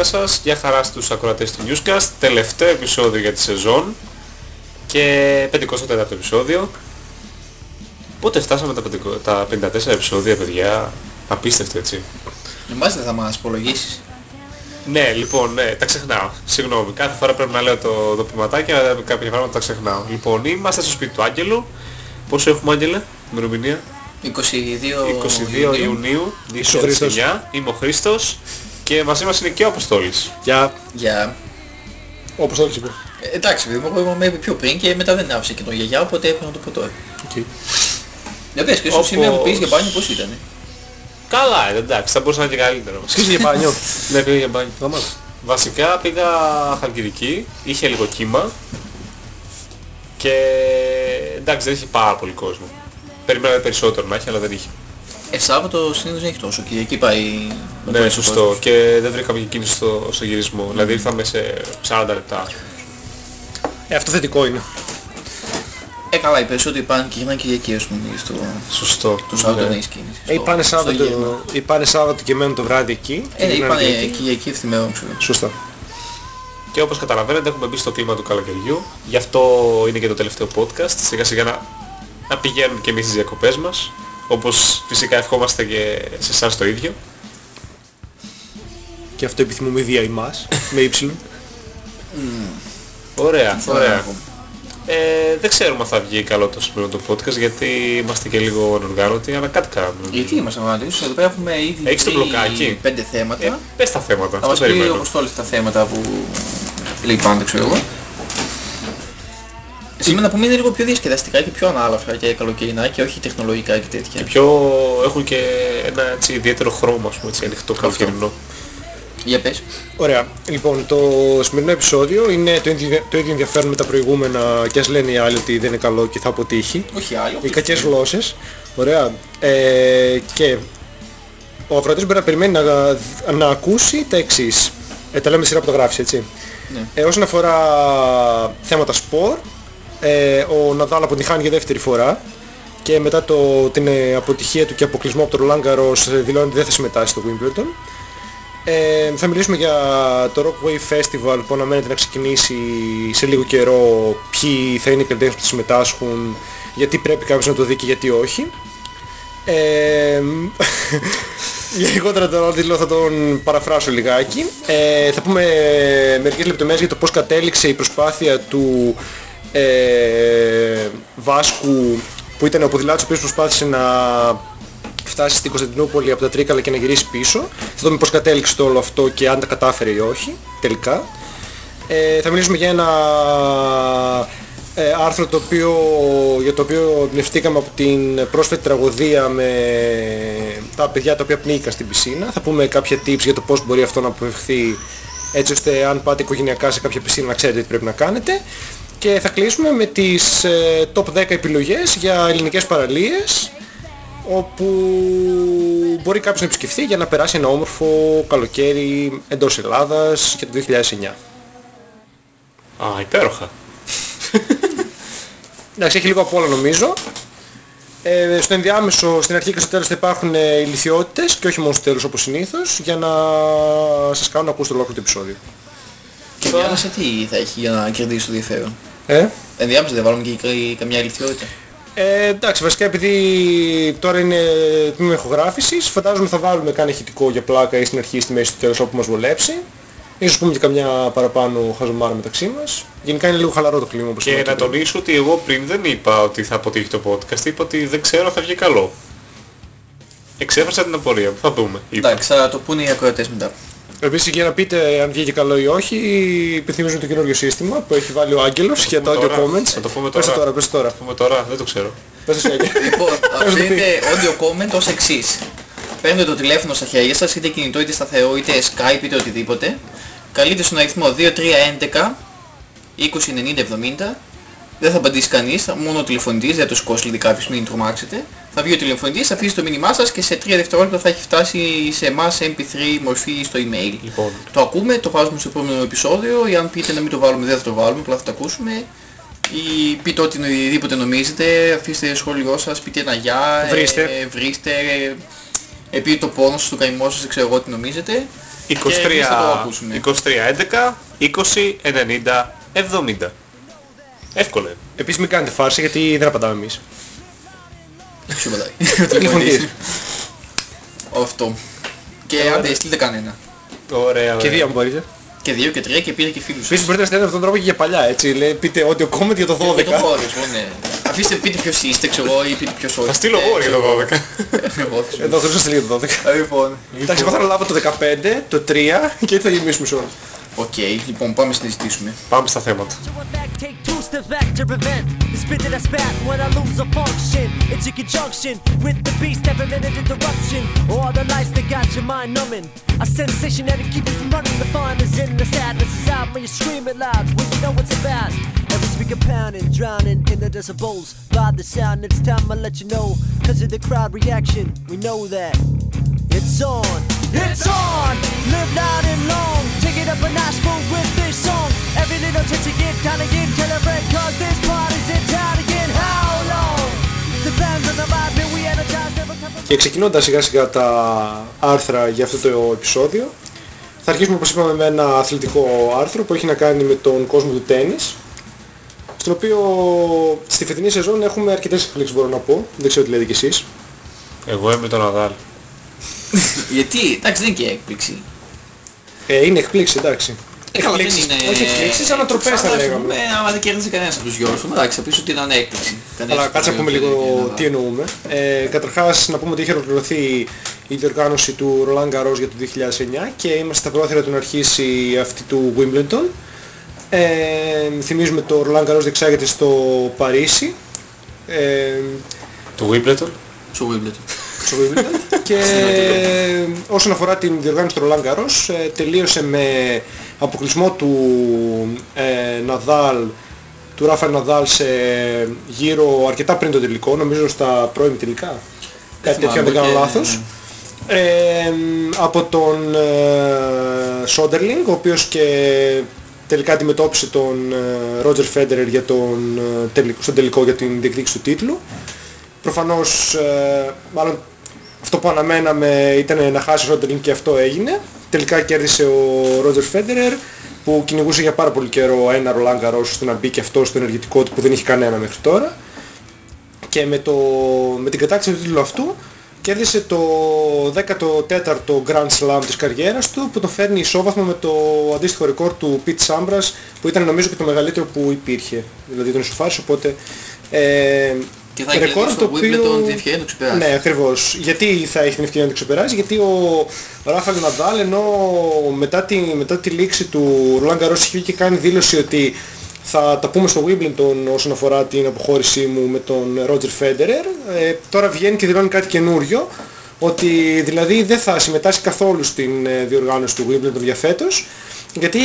Καλησπέρα σας, γεια χαρά στους ακροατές του Newscast, τελευταίο επεισόδιο για τη σεζόν και 54ο επεισόδιο. Πότε φτάσαμε τα, 50 τα 54 επεισόδια παιδιά, απίστευτο έτσι. Εμάς δεν θα μας απολογήσεις. Ναι, λοιπόν, ναι, τα ξεχνάω. Συγγνώμη, κάθε φορά πρέπει να λέω το, το ποιηματάκι, αλλά κάποια πράγματα τα ξεχνάω. Λοιπόν, είμαστε στο σπίτι του Άγγελου. Πόσο έχουμε Άγγελε, ημερομηνία; 22, 22 Ιουνίου 2009. Είμαι ο Χρήστος και μαζί μας είναι και ο Αποστόλης. Για... Για... Ο Αποστόλης είπε. Ε, εντάξει, παιδί μου, εγώ είμαι πιο πριν και μετά δεν άφησε και τον γιαγιά, οπότε έπρεπε να το πω τώρα. Okay. Για πες, και στο Όπως- σημείο που πήγες για μπάνιο πώς ήταν. Καλά, ε, εντάξει, θα μπορούσε να είναι και καλύτερο. Σκύσε για μπάνιο. Ναι, πήγα για μπάνιο. Γαμάτο. Βασικά πήγα Χαλκιδική, είχε λίγο κύμα και εντάξει δεν είχε πάρα πολύ κόσμο. Περιμέναμε περισσότερο να έχει αλλά δεν είχε. Ε, Σάββατο συνήθως δεν έχει τόσο, Κυριακή πάει... με Ναι, πολύ σωστό. κόσμο. Και δεν βρήκαμε και κίνηση στο, στο γυρισμό. Δηλαδή ήρθαμε σε 40 λεπτά. Ε, αυτό θετικό είναι. Ε, καλά, οι περισσότεροι πάνε και γυρνάνε Κυριακή, ας πούμε, στο... Σωστό. Το Σάββατο Ναι. δεν έχεις κίνηση. Ε, Στο- πάνε στο Σάββατο, γύρισμα. ή πάνε Σάββατο και μένουν το βράδυ εκεί. Ε, ναι, γυρνάνε είπανε Κυριακή. Κυριακή ευθυμερών, ξέρω. Σωστά. Και όπως καταλαβαίνετε έχουμε μπει στο κλίμα του καλοκαιριού. Γι' αυτό είναι και το τελευταίο podcast. Σιγά σιγά να, να πηγαίνουν και εμείς στις διακοπές μας. Όπως φυσικά ευχόμαστε και σε εσάς το ίδιο. Και αυτό επιθυμούμε δια ημάς, με ύψιλον. Ωραία, ωραία. Ωραία. Ε, δεν ξέρουμε αν θα βγει καλό το σημερινό το podcast γιατί είμαστε και λίγο ανοργάνωτοι, αλλά κάτι κάνουμε. Γιατί είμαστε αγωνάτες, εδώ πέρα έχουμε ήδη Έχεις το τρει- μπλοκάκι; πέντε θέματα. Ε, πες τα θέματα, Θα αυτό μας πει περιμένω. ο Αποστόλης τα θέματα που λέει πάντα, ξέρω εγώ. Σήμερα να πούμε είναι λίγο πιο διασκεδαστικά και πιο ανάλαφρα και καλοκαιρινά και όχι τεχνολογικά και τέτοια. Και πιο έχουν και ένα έτσι, ιδιαίτερο χρώμα, ας πούμε, έτσι, ανοιχτό καλοκαιρινό. Για πες. Ωραία. Λοιπόν, το σημερινό επεισόδιο είναι το ίδιο, το ίδιο ενδιαφέρον με τα προηγούμενα και ας λένε οι άλλοι ότι δεν είναι καλό και θα αποτύχει. Όχι άλλο. Οι κακές γλώσσες. Ωραία. Ε, και ο ακροατής μπορεί να περιμένει να, να ακούσει τα εξής. Ε, τα λέμε σειρά που το γράφεις, έτσι. Ναι. Ε, όσον αφορά θέματα σπορ, ε, ο Ναδάλ αποτυχάνει για δεύτερη φορά και μετά το, την ε, αποτυχία του και αποκλεισμό από το Roland Garros ε, δηλώνει ότι δεν θα συμμετάσχει στο Wimbledon. Ε, θα μιλήσουμε για το Rock Wave Festival που αναμένεται να ξεκινήσει σε λίγο καιρό, ποιοι θα είναι οι καλλιτέχνες που θα συμμετάσχουν, γιατί πρέπει κάποιος να το δει και γιατί όχι. Ε, για λιγότερα τον Άντιλο θα τον παραφράσω λιγάκι. Ε, θα πούμε μερικές λεπτομέρειες για το πώς κατέληξε η προσπάθεια του ε, Βάσκου που ήταν ο ποδηλάτης ο οποίος προσπάθησε να φτάσει στην Κωνσταντινούπολη από τα Τρίκαλα και να γυρίσει πίσω. Θα δούμε πώς κατέληξε το όλο αυτό και αν τα κατάφερε ή όχι τελικά. Ε, θα μιλήσουμε για ένα ε, άρθρο το οποίο, για το οποίο εμπνευστήκαμε από την πρόσφατη τραγωδία με τα παιδιά τα οποία πνίγηκαν στην πισίνα. Θα πούμε κάποια tips για το πώς μπορεί αυτό να αποφευχθεί έτσι ώστε αν πάτε οικογενειακά σε κάποια πισίνα να ξέρετε τι πρέπει να κάνετε. Και θα κλείσουμε με τις ε, top 10 επιλογές για ελληνικές παραλίες όπου μπορεί κάποιος να επισκεφθεί για να περάσει ένα όμορφο καλοκαίρι εντός Ελλάδας για το 2009. Α, υπέροχα. Εντάξει, έχει λίγο απ' όλα νομίζω. Ε, στο ενδιάμεσο, στην αρχή και στο τέλος θα υπάρχουν ε, ηλικιότητες και όχι μόνο στο τέλος όπως συνήθως για να σας κάνω να ακούσετε ολόκληρο το επεισόδιο. Και ενδιάμεσα τι θα έχει για να κερδίσει το ενδιαφέρον. Ε; Ενδιάμεσα δεν βάλουμε και κα- καμιά ηλικιότητα. Ε, εντάξει, βασικά επειδή τώρα είναι τμήμα ηχογράφησης, φαντάζομαι θα βάλουμε κάνα ηχητικό για πλάκα ή στην αρχή ή στη μέση του τέλος όπου μας βολέψει. Ίσως πούμε και καμιά παραπάνω χαζομάρα μεταξύ μας. Γενικά είναι λίγο χαλαρό το κλίμα όπως Και είναι να το- τονίσω ότι εγώ πριν δεν είπα ότι θα αποτύχει το podcast, είπα ότι δεν ξέρω αν θα βγει καλό. Εξέφρασα την απορία μου, θα δούμε. είπα. Εντάξει, θα το πούνε οι ακροατές μετά. Επίσης για να πείτε αν βγήκε καλό ή όχι, υπενθυμίζουμε το καινούργιο σύστημα που έχει βάλει ο Άγγελος για τα πούμε audio τώρα. comments. Θα το πούμε Πες το τώρα. τώρα, πες το τώρα. Θα πούμε τώρα, δεν το ξέρω. Πες το Σάκη. Λοιπόν, το πει. αφήνετε audio comment ως εξής. Παίρνετε το τηλέφωνο στα χέρια σας, είτε κινητό είτε σταθερό, είτε Skype είτε οτιδήποτε. Καλείτε στον αριθμό 2311 2090 70. Δεν θα απαντήσει κανείς, θα- μόνο ο τηλεφωνητής, δεν θα το σηκώσει δηλαδή κάποιος, μην τρομάξετε. Θα βγει ο τηλεφωνητής, θα αφήσει το μήνυμά σας και σε 3 δευτερόλεπτα θα έχει φτάσει σε εμάς MP3 μορφή στο email. Λοιπόν, Το ακούμε, το βάζουμε στο επόμενο επεισόδιο, ή αν πείτε να μην το βάλουμε δεν θα το βάλουμε, απλά θα το ακούσουμε. Ή πείτε οτιδήποτε νομίζετε, αφήστε σχόλιο σας, πείτε ένα γεια, Βρίστε. ε, βρίστε, ε, ε, πείτε το πόνος σας, το καημό σας, δεν ξέρω εγώ τι νομίζετε. εμείς θα το ακούσουμε. 23-11, 20-90, 70. Εύκολο είναι. Επίσης μην κάνετε φάρση γιατί δεν απαντάμε εμείς. Ποιο πατάει. Τηλεφωνητής. Αυτό. Και άντε στείλτε κανένα. Ωραία, Και ωραία. δύο αν μπορείτε. Και δύο και τρία και πήρε και φίλους. Επίσης μπορείτε να στέλνετε αυτόν τον τρόπο και για παλιά έτσι. Λέει, πείτε ότι ο comment για το 12. Και το χώρος, ναι. Αφήστε πείτε ποιος είστε, ξέρω εγώ, ή πείτε ποιος όχι. Θα στείλω εγώ για το 12. Εγώ θα σου Εδώ χρειάζεται στείλει για το 12. Λοιπόν. Εντάξει, εγώ θα λάβω το 15, το 3 και έτσι θα γεμίσουμε σε όλα. Οκ, λοιπόν πάμε να συζητήσουμε. Πάμε στα θέματα. One back, take two steps back to prevent the spit that I spat when I lose a function. It's in conjunction with the beast, every minute interruption. All the lights that got your mind numbing. A sensation that'll keep you from running. The fun is in the sadness is out when you scream it loud when you know what's about. Every speaker pounding, drowning in the decibels. By the sound, it's time I let you know. Cause of the crowd reaction, we know that. It's on, it's on! Live loud and long, take it up a notch move with this song. Every little chance to get down again, tell a friend, cause this party's in town again. How long? Depends on the vibe, and we energize, never come from Και ξεκινώντας σιγά σιγά τα άρθρα για αυτό το επεισόδιο, θα αρχίσουμε όπως είπαμε με ένα αθλητικό άρθρο που έχει να κάνει με τον κόσμο του τέννις, στο οποίο στη φετινή σεζόν έχουμε αρκετές εκπλήξεις μπορώ να πω, δεν ξέρω τι λέτε κι εσείς. Εγώ είμαι τον Αδάλ. Γιατί, εντάξει δεν είναι και έκπληξη. Ε, είναι εκπλήξη, εντάξει. Ε, καλά, δεν Εκπλήξεις, είναι... όχι εκπλήξεις, ανατροπές θα Σαν να λέγαμε. πούμε, άμα δεν κέρδισε κανένας από τους γιώργους μου, εντάξει, θα πεις ότι ήταν έκπληξη. Κανένας Αλλά από κάτσε να τους πούμε δύο λίγο δεν είναι τι εννοούμε. Ε, καταρχάς να πούμε ότι είχε ολοκληρωθεί η διοργάνωση του Roland Garros για το 2009 και είμαστε στα πρόθυρα του να αρχίσει αυτή του Wimbledon. Ε, θυμίζουμε το Roland Garros διεξάγεται στο Παρίσι. Ε, Του Wimbledon. Στο Wimbledon. Στο Wimbledon. και όσον αφορά την διοργάνωση του Roland Garros ε, τελείωσε με αποκλεισμό του ε, Ναδάλ του Ράφα Ναδάλ σε γύρω αρκετά πριν το τελικό, νομίζω στα πρώιμη τελικά. Κάτι τέτοιο αν δεν κάνω θυμάμαι και- λάθος. Ε, από τον ε, Σόντερλινγκ, ο οποίος και τελικά αντιμετώπισε τον Ρότζερ Φέντερερ για τον, ε, τελικό, στον τελικό για την διεκδίκηση του τίτλου. Προφανώς, ε, μάλλον αυτό που αναμέναμε ήταν να χάσει ο Σόντερλινγκ και αυτό έγινε. Τελικά κέρδισε ο Ρότζερ Φέντερερ που κυνηγούσε για πάρα πολύ καιρό ένα Roland Garros ώστε να μπει και αυτό στο ενεργητικό του που δεν είχε κανένα μέχρι τώρα. Και με, το, με την κατάξυση του τίτλου αυτού κέρδισε το 14ο Grand Slam της καριέρας του που τον φέρνει ισόβαθμο με το αντίστοιχο ρεκόρ του Pete Sampras που ήταν νομίζω και το μεγαλύτερο που υπήρχε. Δηλαδή τον ισοφάρισε οπότε... Ε, Και θα ρεκόρ κερδίσει το το οποίο- Wimbledon την ευκαιρία να το ξεπεράσει. ναι, ακριβώς. Γιατί θα έχει την ευκαιρία να το ξεπεράσει, γιατί ο Ράφαλ Ναδάλ ενώ μετά τη, μετά τη λήξη του Roland Garros είχε και κάνει δήλωση ότι θα τα πούμε στο Wimbledon όσον αφορά την αποχώρησή μου με τον Roger Federer, ε, τώρα βγαίνει και δηλώνει κάτι καινούριο, ότι δηλαδή δεν θα συμμετάσχει καθόλου στην ε, διοργάνωση του Wimbledon για φέτος, γιατί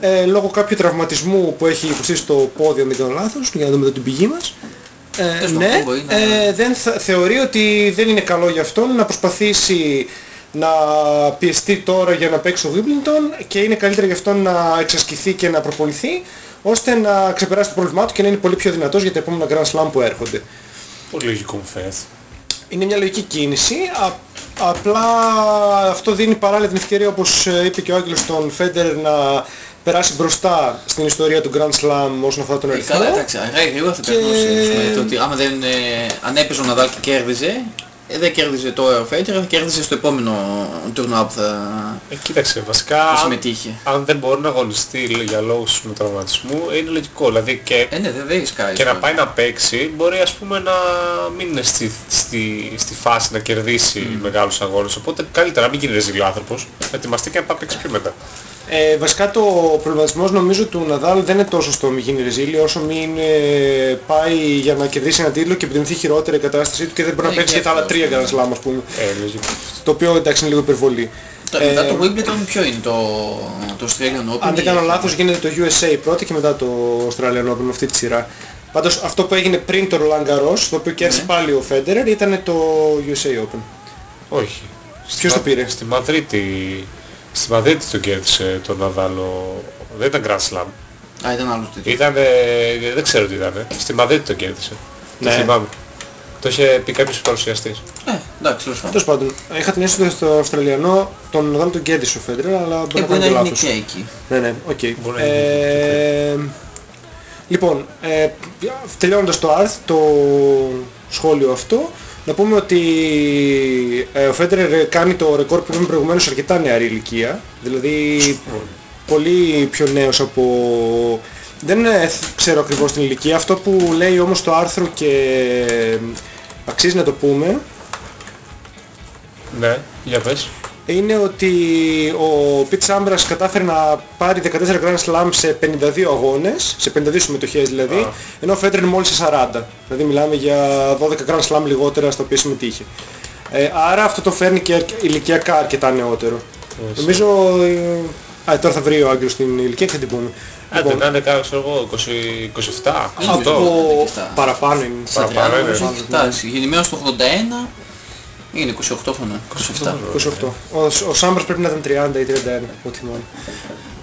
ε, λόγω κάποιου τραυματισμού που έχει υποστεί στο πόδι, αν δεν κάνω λάθος, για να δούμε εδώ την πηγή μας, ε, Τέλος ναι, πάντων, μπορεί να- ε, δεν θα, θεωρεί ότι δεν είναι καλό για αυτόν να προσπαθήσει να πιεστεί τώρα για να παίξει στο Wimbledon και είναι καλύτερα για αυτόν να εξασκηθεί και να προπονηθεί ώστε να ξεπεράσει το πρόβλημά του και να είναι πολύ πιο δυνατός για τα επόμενα Grand Slam που έρχονται. Πολύ λογικό μου φαίνεται. Είναι μια λογική κίνηση, α, απλά αυτό δίνει παράλληλα την ευκαιρία όπως ε, είπε και ο Άγγελος τον Φέντερ να περάσει μπροστά στην ιστορία του Grand Slam όσον αφορά τον Ε, αριθμό. Καλά, εντάξει, αργά ή γρήγορα θα Και- περνούσε. πούμε, Το ότι άμα δεν ε, αν έπαιζε ο Ναδάλ και κέρδιζε, ε, δεν κέρδιζε τώρα ο Φέντερ, θα κέρδιζε στο επόμενο τουρνουά που θα, Ε, κοίταξε, βασικά θα αν, συμμετείχε. αν δεν μπορεί να αγωνιστεί για λόγους με τραυματισμού είναι λογικό. Δηλαδή και, Ε, ναι, δεν δεν ρισκάρει. και να τώρα. πάει να παίξει μπορεί ας πούμε να μην είναι στη, στη, στη φάση να κερδίσει μεγάλους αγώνες. Οπότε καλύτερα να μην γίνει ρεζίλ ο άνθρωπος, να ετοιμαστεί και να πάει να παίξει πιο μετά. Ε, βασικά το προβληματισμός νομίζω του Ναδάλ δεν είναι τόσο στο μη γίνει ρεζίλη όσο μην ε, πάει για να κερδίσει ένα τίτλο και επιδεινωθεί χειρότερα η κατάστασή του και δεν μπορεί να Ναι, παίξει και για τα άλλα αυτό, τρία ναι. Grand Slam ας πούμε. Ε, λογικό. Το οποίο εντάξει είναι λίγο υπερβολή. Τώρα, Μετά Ε, το Wimbledon ποιο είναι το, το Australian Open. Αν δεν ή- κάνω λάθος γίνεται το USA πρώτα και μετά το Australian Open με αυτή τη σειρά. Πάντως αυτό που έγινε πριν το Roland Garros, το οποίο κέρδισε Ναι. πάλι ο Federer, ήταν το USA Open. Όχι. Ποιος το πήρε; Στη Μαδρίτη, στη Μαδρίτη το κέρδισε τον Ναδάλο. Δεν ήταν Grand Slam. Α, ήταν άλλος τέτοιος. Ήταν, δεν ξέρω τι ήταν. Στη Μαδρίτη το κέρδισε. Ναι. Το θυμάμαι. Το είχε πει κάποιος παρουσιαστής. Ε, εντάξει, τέλος πάντων. Τέλος πάντων, είχα την αίσθηση ότι στο Αυστραλιανό τον Ναδάλ τον κέντησε ο Φέντερ, αλλά μπορεί Ε, να μπορεί κάνει να και είναι λάθος. και εκεί. Ναι, ναι, οκ. Μπορεί να είναι Ε, λοιπόν, ε, τελειώνοντας το άρθ-, το σχόλιο αυτό, να πούμε ότι ε, ο Φέντερερ κάνει το ρεκόρ που είπαμε προηγουμένως σε αρκετά νεαρή ηλικία. Δηλαδή πολύ πιο νέος από... Δεν ε, ξέρω ακριβώς την ηλικία. Αυτό που λέει όμως το άρθρο και αξίζει να το πούμε Ναι, για πες. Είναι ότι ο Πιτ Σάμπρας κατάφερε να πάρει 14 Grand Slam σε 52 αγώνες, σε 52 συμμετοχές δηλαδή, Α. ενώ ο Φέντερ είναι μόλις σε 40. Δηλαδή μιλάμε για 12 Grand Slam λιγότερα στα οποία συμμετείχε. Ε, άρα αυτό το φέρνει και αρκε- ηλικιακά αρκετά νεότερο. Έτσι. Νομίζω... Ε, α, τώρα θα βρει ο Άγγελος την ηλικία και θα την πούμε. Άντε, να είναι κάποιος, ξέρω εγώ, 20 27, Είναι 28. από Στα- παραπάνω είναι. Στα Παραπάνω 30 είναι. νομίζω έχει φτάσει. Γεννημένος το 81 είναι 28 χρονών. 27. 28. Ο, ο Σάμπρας πρέπει να ήταν 30 ή 31, ό,τι θυμάμαι.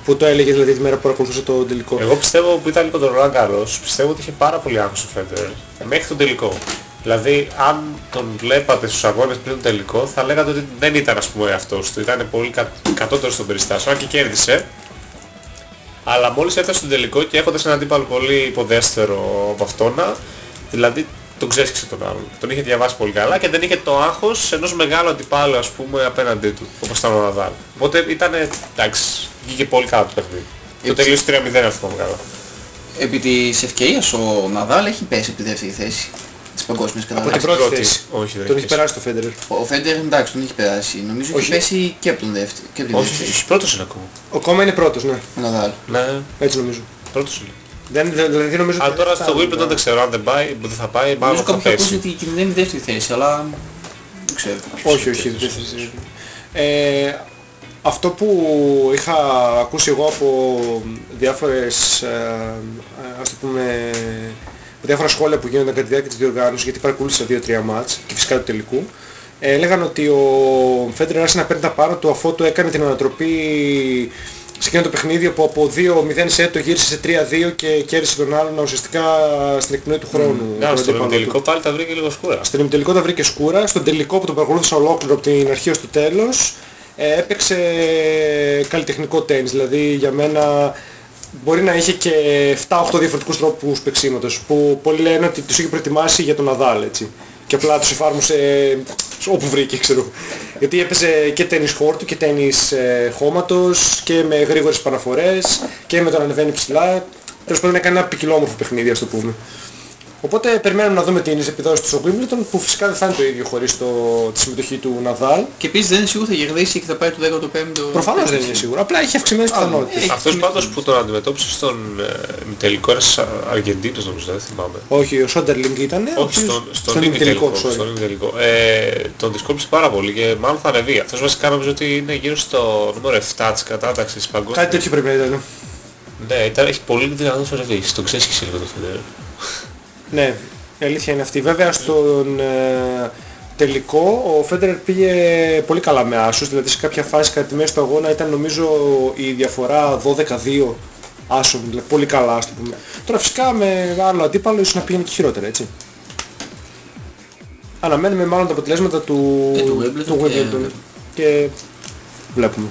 Που το έλεγε δηλαδή τη μέρα που παρακολουθούσε το τελικό. Εγώ πιστεύω που ήταν λίγο το Roland Garros, πιστεύω ότι είχε πάρα πολύ άγχος ο Φέντερ μέχρι τον τελικό. Δηλαδή, αν τον βλέπατε στους αγώνες πριν τον τελικό, θα λέγατε ότι δεν ήταν ας πούμε αυτός του. Ήταν πολύ κα... κατώτερος στον περιστάσιο, αν και κέρδισε. Αλλά μόλις έφτασε στον τελικό και έχοντας έναν αντίπαλο πολύ υποδέστερο από αυτόνα, δηλαδή τον ξέσχισε τον άλλον. Τον είχε διαβάσει πολύ καλά και δεν είχε το άγχος ενός μεγάλου αντιπάλου ας πούμε απέναντί του, όπως ήταν ο Ναδάλ. Οπότε ήταν, εντάξει, βγήκε πολύ καλά το παιχνίδι. Το Έτσι. τελείωσε 3-0 ας πούμε καλά. Επί της ευκαιρίας ο Ναδάλ έχει πέσει από τη δεύτερη θέση της παγκόσμιας Από την κατάταξης. πρώτη πρώτη. θέση. Όχι, δεν Τον έχει έχει περάσει το Φέντερ. Ο Φέντερ εντάξει τον έχει περάσει. Νομίζω Όχι. έχει πέσει και από τον δεύτερο. Και από τη Όχι, δεύτερη. όχι, πρώτος είναι ακόμα. Ο Κόμμα είναι πρώτος, ναι. Ο Ναδάλ. Ναι, Έτσι νομίζω. πρώτος είναι. Δεν, δε- δηλαδή νομίζω Αλλά ότι τώρα δεν στο θα- Wimbledon δεν ξέρω αν δεν πάει, που δεν θα πάει, μάλλον Νομίζω θα κάποιος ακούσει πέσει. ότι κινδυνεύει δεύτερη θέση, αλλά δεν ξέρω. Όχι, όχι. δεν θα- Ε, αυτό που είχα ακούσει εγώ από διάφορες, ε, ε, ας το πούμε, διάφορα σχόλια που γίνονταν κατά τη διάρκεια της διοργάνωσης, γιατί παρακολούθησα δύο-τρία μάτς και φυσικά του τελικού, ε, έλεγαν ότι ο Φέντερ άρχισε να παίρνει τα πάνω του αφού του έκανε την ανατροπή σε εκείνο το παιχνίδι που από 2-0 σετ το γύρισε σε 3-2 και κέρδισε τον άλλον ουσιαστικά στην εκπνοή του χρόνου. Ναι, τον στο αντίπαλο του. τελικό πάλι τα βρήκε λίγο σκούρα. Στον ημιτελικό τα βρήκε σκούρα. Στον τελικό που τον παρακολούθησα ολόκληρο από την αρχή ως το τέλος ε, έπαιξε καλλιτεχνικό τένις. Δηλαδή για μένα μπορεί να είχε και 7-8 διαφορετικούς τρόπους παίξήματος που πολλοί λένε ότι τους είχε προετοιμάσει για τον Ναδάλ έτσι. Και απλά τους εφάρμοσε όπου βρήκε ξέρω. Γιατί έπαιζε και τένις χόρτου και τένις ε, χώματος και με γρήγορες παραφορές και με τον ανεβαίνει ψηλά. Τέλος πάντων έκανε ένα ποικιλόμορφο παιχνίδι ας το πούμε. Οπότε περιμένουμε να δούμε τις επιδόσεις του στο Wimbledon που φυσικά δεν θα είναι το ίδιο χωρίς το, τη συμμετοχή του Ναδάλ. Και επίσης δεν είναι σίγουρο θα κερδίσει και θα πάει το 15ο. Προφανώς δεν είναι σίγουρο. Απλά έχει αυξημένες πιθανότητες. έχει Αυτός και- πάντως που τον αντιμετώπισε στον ε, τελικό ένας Α- Αργεντίνος νομίζω, δεν θυμάμαι. Όχι, ο Σόντερλινγκ ήταν. ο Όχι, οποίος- στον, στον, στον ημιτελικό. ημιτελικό, sorry. Στον ημιτελικό. Ε, τον δυσκόλυψε πάρα πολύ και μάλλον θα ανεβεί. Αυτός βασικά νομίζω ότι είναι γύρω στο νούμερο 7 της κατάταξης παγκόσμιας. Κάτι τέτοιο πρέπει να ήταν. Ναι, ήταν, έχει πολύ δυνατό ρεβίς. Τον ξέσχισε λίγο το Φεντερ. Ναι, η αλήθεια είναι αυτή. Βέβαια στον ε, τελικό ο Φέντερερ πήγε πολύ καλά με άσους, δηλαδή σε κάποια φάση κατά τη μέση του αγώνα ήταν νομίζω η διαφορά 12-2 άσων, δηλαδή πολύ καλά ας το πούμε. Τώρα φυσικά με άλλο αντίπαλο ίσως να πήγαινε και χειρότερα, έτσι. Αναμένουμε μάλλον τα αποτελέσματα του, Ε, του Wimbledon του και- Wimbledon και βλέπουμε.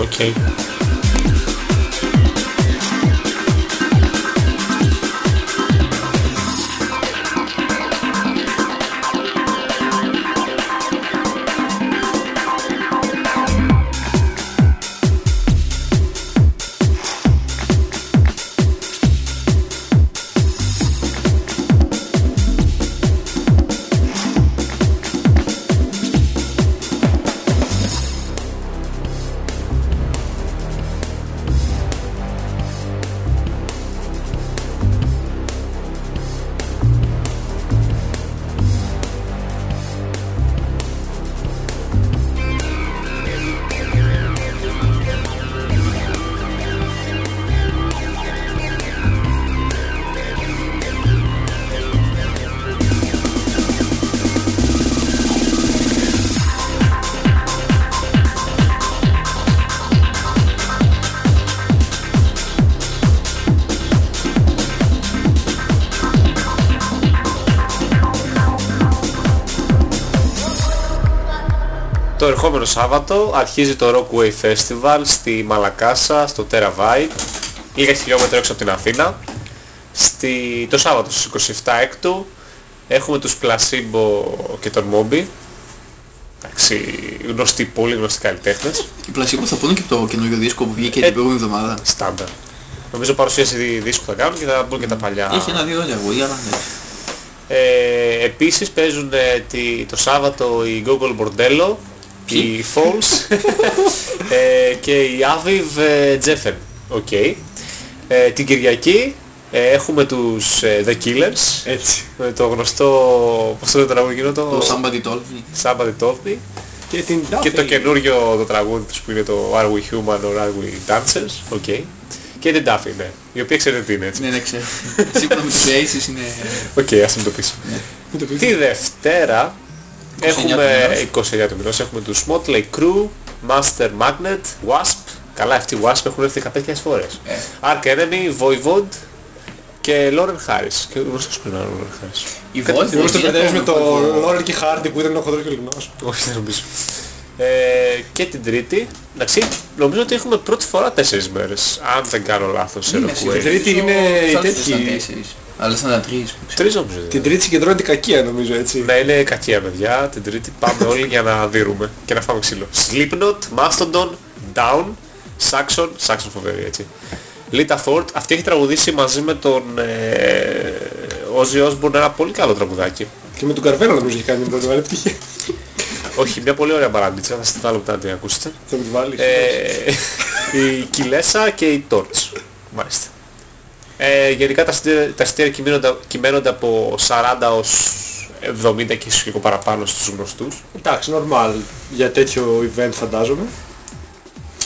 Οκ. Το ερχόμενο Σάββατο αρχίζει το Rockway Festival στη Μαλακάσα, στο Terra Vibe, λίγα χιλιόμετρα έξω από την Αθήνα. Στη... Το Σάββατο στις 27 έκτου έχουμε τους Placebo και τον Moby. Εντάξει, γνωστοί, πολύ γνωστοί καλλιτέχνες. Οι Placebo θα πούνε και το καινούριο δίσκο που βγήκε Ε, την προηγούμενη εβδομάδα. Στάνταρ. Νομίζω παρουσίαση δι- δίσκου θα κάνουν και θα μπουν και τα παλιά. Έχει ένα-δύο διαγωγή, αλλά ναι. Ε, επίσης παίζουν ε, τη- το Σάββατο οι Gogol Bordello, οι Foals ε, και η Aviv ε, Geffen. Ok. Ε, την Κυριακή ε, έχουμε τους ε, The Killers, Έτσι. με το γνωστό, πώς το λένε το τραγούδι εκείνο το, Το Somebody Told Me. Somebody Told Me Και την και το Duffy. καινούριο το τραγούδι τους που είναι το Are We Human or Are We Dancers, ok. Και την Duffy, ναι, η οποία ξέρετε τι είναι έτσι. Ναι, ναι, ξέρω. Σύμφωνα με τους Aces είναι... Οκ, ας την το πείσουμε. Μην το πεις. Τη Δευτέρα 29 έχουμε του 29 του μηνός, έχουμε τους Motley Crue, Master Magnet, Wasp. Καλά, αυτοί οι Wasp έχουν έρθει 15.000 φορές. Ε. Ark Enemy, Voivod και Lauren Harris. Και γνωστός που είναι ο Lauren Harris. Η Κάτι Voivod θυμάμαι στο είναι παιδεύεις με το- το Λόρεν και Χάρντι που ήταν ο χοντρός και ο λιγνός. Όχι, δεν νομίζω. Ε, και την Τρίτη, εντάξει, νομίζω ότι έχουμε πρώτη φορά τέσσερις μέρες, αν δεν κάνω λάθος, σε Είναι Rockway. σίγουρα. Τρίτη είναι η Σαν τέτοιοι. σαν τέσσερις. Αλλά σαν τα τρεις. Τρεις νομίζω. Την δηλαδή. τρίτη συγκεντρώνει την κακία νομίζω έτσι. Ναι, είναι κακία παιδιά. Την τρίτη πάμε όλοι για να δίνουμε και να φάμε ξύλο. Slipknot, Mastodon, Down, Saxon, Saxon φοβερή έτσι. Lita Ford, αυτή έχει τραγουδήσει μαζί με τον ε, Ozzy Osbourne ένα πολύ καλό τραγουδάκι. Και με τον Καρβέλα νομίζω έχει κάνει την πρώτη βάλει επιτυχία. Όχι, μια πολύ ωραία μπαραντίτσα, θα σας την βάλω μετά να την ακούσετε. Θα μου τη βάλεις. Ε, η Κιλέσα και η Torch. Μάλιστα. Ε, γενικά τα εισιτήρια- τα εισιτήρια κυμαίνονται, κυμαίνονται από 40 ως 70 και ίσως λίγο παραπάνω στους γνωστούς. Εντάξει, normal για τέτοιο event φαντάζομαι.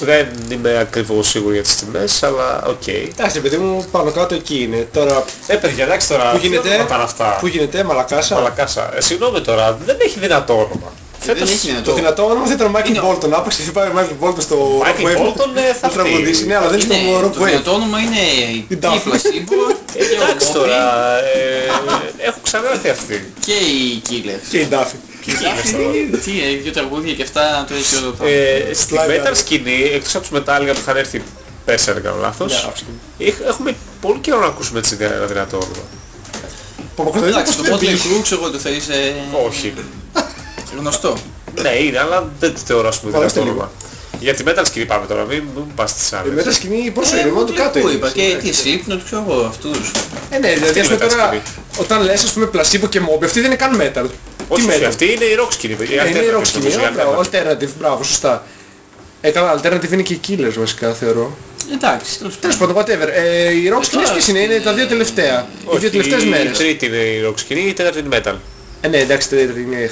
Δεν είμαι ακριβώς σίγουρο για τις τιμές, αλλά οκ. Εντάξει, παιδί μου, πάνω κάτω εκεί είναι. Τώρα, Ε, παιδιά, εντάξει τώρα, Πού γίνεται; δεν πάνε αυτά. πού γίνεται, Μαλακάσα. Μαλακάσα. Ε, συγγνώμη τώρα, δεν έχει δυνατό όνομα. Δεν Φέτος έχει Το δυνατό. δυνατό όνομα θα ήταν ο Μάικλ Είναι- Μπόλτον. Άπαξ και πάει ο Μάικλ Μπόλτον στο Michael Rock Wave. Bolton, ε, θα Θα τραγουδήσει, έρθει. ναι, αλλά δεν είναι Είναι, στο το Rock Wave. δυνατό όνομα είναι η Την Duffy. Placebo και ο Εντάξει Moby τώρα, ε, έχουν ξανάρθει αυτοί. και οι Killers. Και η Duffy. Τι, ε, δύο τραγούδια και αυτά το έτσι όλο το Ε, στη Slide metal Out. σκηνή, εκτός από τους μετάλλια που είχαν έρθει πέρσι, αν δεν κάνω λάθος, Ναι, άκουσα. έχ- έχουμε πολύ καιρό να ακούσουμε έτσι ένα δυνατό όνομα. Εντάξει, το Motley Crue ξέρω εγώ το θέλεις ε, Όχι. Γνωστό. Ναι, είναι, αλλά δεν το θεωρώ ας πούμε Παράστε δυνατό λίγο. όνομα. Για τη metal σκηνή πάμε τώρα, μην, μην πας στις Η άλλες. μέτα σκηνή πόσο Ε, είναι, μόνο του Motley κάτω Crue είναι. είπα και τις Slipknot ξέρω εγώ αυτούς. Ε, ναι, δηλαδή ας πούμε metal τώρα, σκηνή. όταν λες ας πούμε πλασίμπο και μόμπι, αυτή δεν είναι καν metal. Όχι, Τι όχι, metal; αυτή είναι η rock σκηνή. παιδιά, Ε, Είναι η alternative, rock σκηνή, νομίζω, ε, μπράβο, alternative. alternative, μπράβο, σωστά. Ε, καλά, alternative είναι και οι killers βασικά θεωρώ. Εντάξει, τέλος Τέλος πάντων. πάντων, whatever. Ε, οι rock σκηνές τώρα ποιες είναι, είναι τα δύο τελευταία. Οι Όχι, δύο τελευταίες Η μέρες. τρίτη είναι η rock σκηνή, η τέταρτη είναι metal. Ε, ναι, εντάξει, το δεύτερο είναι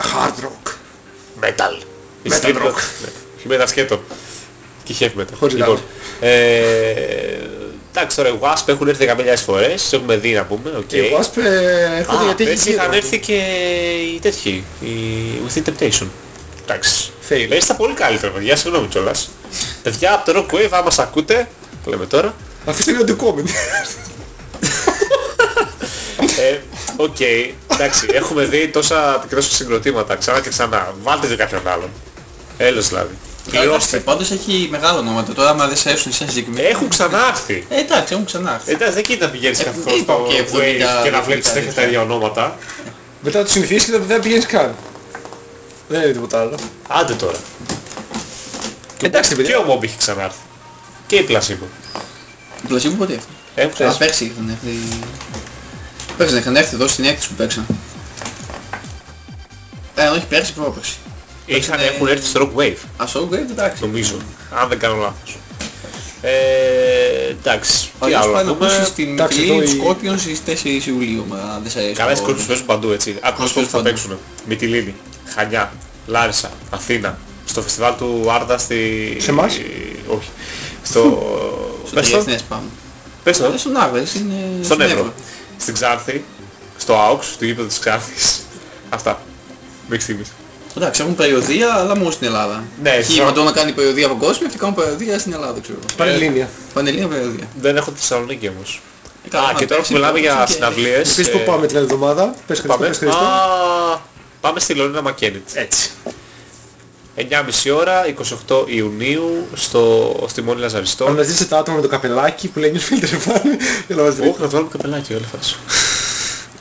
hard rock. Metal. Η Metal Slipknot, rock. ναι. Όχι metal σκέτο. Και heavy metal. Χωρίς Λοιπόν, λάθος. ε, εντάξει τώρα οι Wasp έχουν έρθει 10.000 φορές, τους έχουμε δει να πούμε, οκ. Και οι Wasp ε, έρχονται Α, γιατί έχει πέρσι είχαν γύρω. έρθει και οι τέτοιοι, οι Within Temptation. Εντάξει. Fail. Πέρσι ήταν πολύ καλύτερα παιδιά, συγγνώμη κιόλας. Παιδιά από το Rock Wave, άμα μας ακούτε, το λέμε τώρα, Αφήστε λίγο το comment. Ε, Οκ, εντάξει, έχουμε δει τόσα και τόσα συγκροτήματα ξανά και ξανά. Βάλτε και κάποιον άλλον. Έλεος δηλαδή. Εντάξει, Πληρώστε. Πάντως έχει μεγάλο ονόματα τώρα, άμα δεν σε έρθουν σε συγκεκριμένα. Έχουν ξανάρθει. Ε, εντάξει, έχουν ξανά. Ε, Εντάξει, δεν γίνεται να πηγαίνεις Ε, κάθε δεν φορά στο είπα και Wave 70, και να βλέπεις 70, τέτοια τα ίδια ονόματα. Μετά το συνηθίσεις και δεν πηγαίνεις καν. Δεν είναι τίποτα άλλο. Άντε τώρα. Εντάξει, Και παιδιά. ο Mob έχει ξανάρθει. Και η Placebo. Η Placebo πότε έφτασε. Έχουν Α, έρθει. Πέρσι είχαν έρθει. Πέρσι δεν είχαν έρθει εδώ στην έκθεση που παίξαν. Ε, όχι πέρσι, πρόπερσι. Είχαν, Παίξανε- έχουν έρθει στο Rock Wave, Α, ο Grave, εντάξει. νομίζω. Αν δεν κάνω λάθος. Ε, εντάξει, τι Αλλιώς άλλο πάει να να πούμε. ακούσεις την Εντάξει, Μικυλίνη εδώ του η- Σκόρπιον στις 4 Ιουλίου, μα αν δεν σε αρέσει. Καλά, οι το- σκόρπιους παίζουν παντού έτσι. Άκουσα Σκόρπιους που θα παντού. παίξουν. Μυτιλίνη, Χανιά, Λάρισα, Αθήνα. Στο φεστιβάλ του Άρντα στη... Σε εμάς; Όχι. Στο... Στο Πες το. διεθνές πάμε. Πες το. Ε, Στον Άρβες είναι... Στον στην Εύρο. Στην Ξάνθη. Στο ΑΟΚΣ, στο γήπεδο της Ξάνθης. Αυτά. Μέχρι στιγμής. Εντάξει, έχουν περιοδία, αλλά μόνο στην Ελλάδα. Ναι, Εκεί ξέρω. η Μαντώνα κάνει περιοδία παγκόσμια και κάνουν περιοδία στην Ελλάδα, ξέρω. Πανελλήνια. Πανελλήνια περιοδία. Δεν έχω τη Θεσσαλονίκη όμως. Ε, καλά, Α, να και τώρα που παίξεις μιλάμε για παγκόσμια και- συναυλίες... Πες που ε, πάμε την άλλη εβδομάδα; Πες Χριστό, Πάμε. πες Χριστό. Α, πάμε στη Λωρίνα Μακένιτς. Έτσι. 9.30 ώρα, 28 Ιουνίου, στο, στη Μόνη Λαζαριστό. Αναζήτησε τα άτομα με το καπελάκι που λέει newsfilter επάνω για να μας βρει. Όχι, να το βάλουμε καπελάκι όλα φάσου.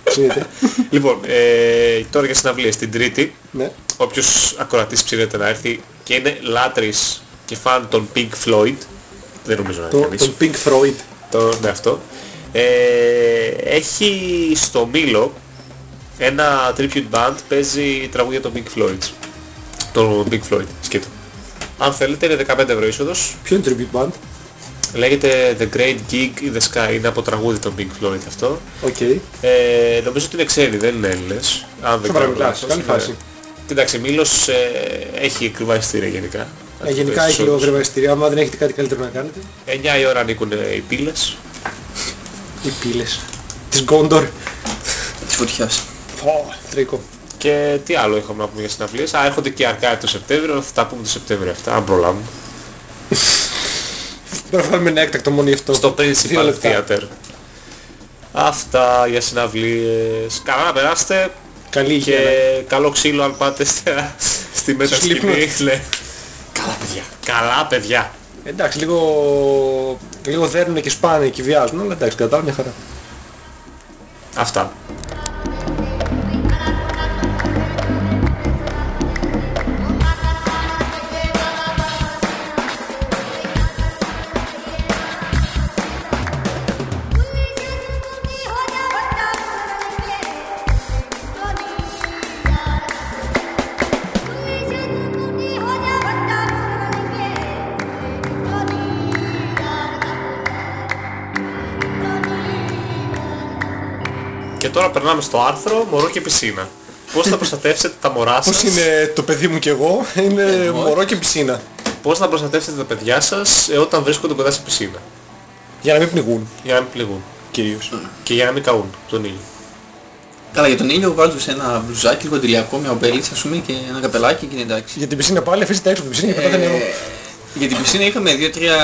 Ψήνεται. λοιπόν, ε, τώρα για συναυλίες. Την Τρίτη, Ναι. όποιος ακροατής ψήνεται να έρθει και είναι λάτρης και φαν των Pink Floyd, δεν νομίζω να είναι Το- κανείς. Τον Pink Floyd. Το, ναι, αυτό. Ε, έχει στο Μύλο ένα tribute band, παίζει τραγούδια των Pink Floyd. Το Pink Floyd, σκέτο. Αν θέλετε είναι 15 ευρώ είσοδος. Ποιο είναι το tribute band; Λέγεται The Great Gig in the Sky. Είναι από τραγούδι των Pink Floyd αυτό. Οκ. Ε, νομίζω ότι είναι ξένοι, δεν είναι Έλληνες. Αν δεν Σοβαρά κάνω μιλάς, λάθος. καλή Ναι. φάση. Εντάξει, Μύλος ε, έχει ακριβά εισιτήρια γενικά. Ε, γενικά έχει λίγο γρήγορα εισιτήρια. Άμα δεν έχετε κάτι καλύτερο να κάνετε. 9 η ώρα ανήκουν οι πύλες. Οι πύλες. Της Gondor. Της φωτιάς. Πω, τρίκο. Και τι άλλο έχουμε να πούμε για συναυλίες; Α, έρχονται και αρκάδια το Σεπτέμβριο, θα τα πούμε το Σεπτέμβριο αυτά, αν προλάβουμε. Πρέπει να βάλουμε ένα έκτακτο μόνο γι' αυτό. Στο Δύο Principal λεπτά. Theater. Αυτά για συναυλίες. Καλά να περάσετε Καλή και υγεία. καλό ξύλο αν πάτε στα- στη μετασκηνή. Slipknot. Ναι. Καλά παιδιά. Καλά παιδιά. Εντάξει, λίγο, λίγο δέρνουνε και σπάνε και βιάζουν, αλλά εντάξει, κατά μια χαρά. Αυτά. Και τώρα περνάμε στο άρθρο μωρό και πισίνα. Πώς θα προστατεύσετε τα μωρά σας, Πώς είναι το παιδί μου και εγώ, είναι μωρό και πισίνα. πώς θα προστατεύσετε τα παιδιά σας ε, όταν βρίσκονται κοντά σε πισίνα; Για να μην πνιγούν, Για να μην πληγούν. κυρίως. Και για να μην καούν τον ήλιο. Καλά, για τον ήλιο βάζω σε ένα μπλουζάκι λίγο τελειακό, μια ομπέλιτσα ας πούμε και ένα καπελάκι και είναι εντάξει. Για την πισίνα πάλι αφήσετε έξω από την πισίνα και πετάτε νερό. Ε, για την πισίνα είχαμε δύο-τρία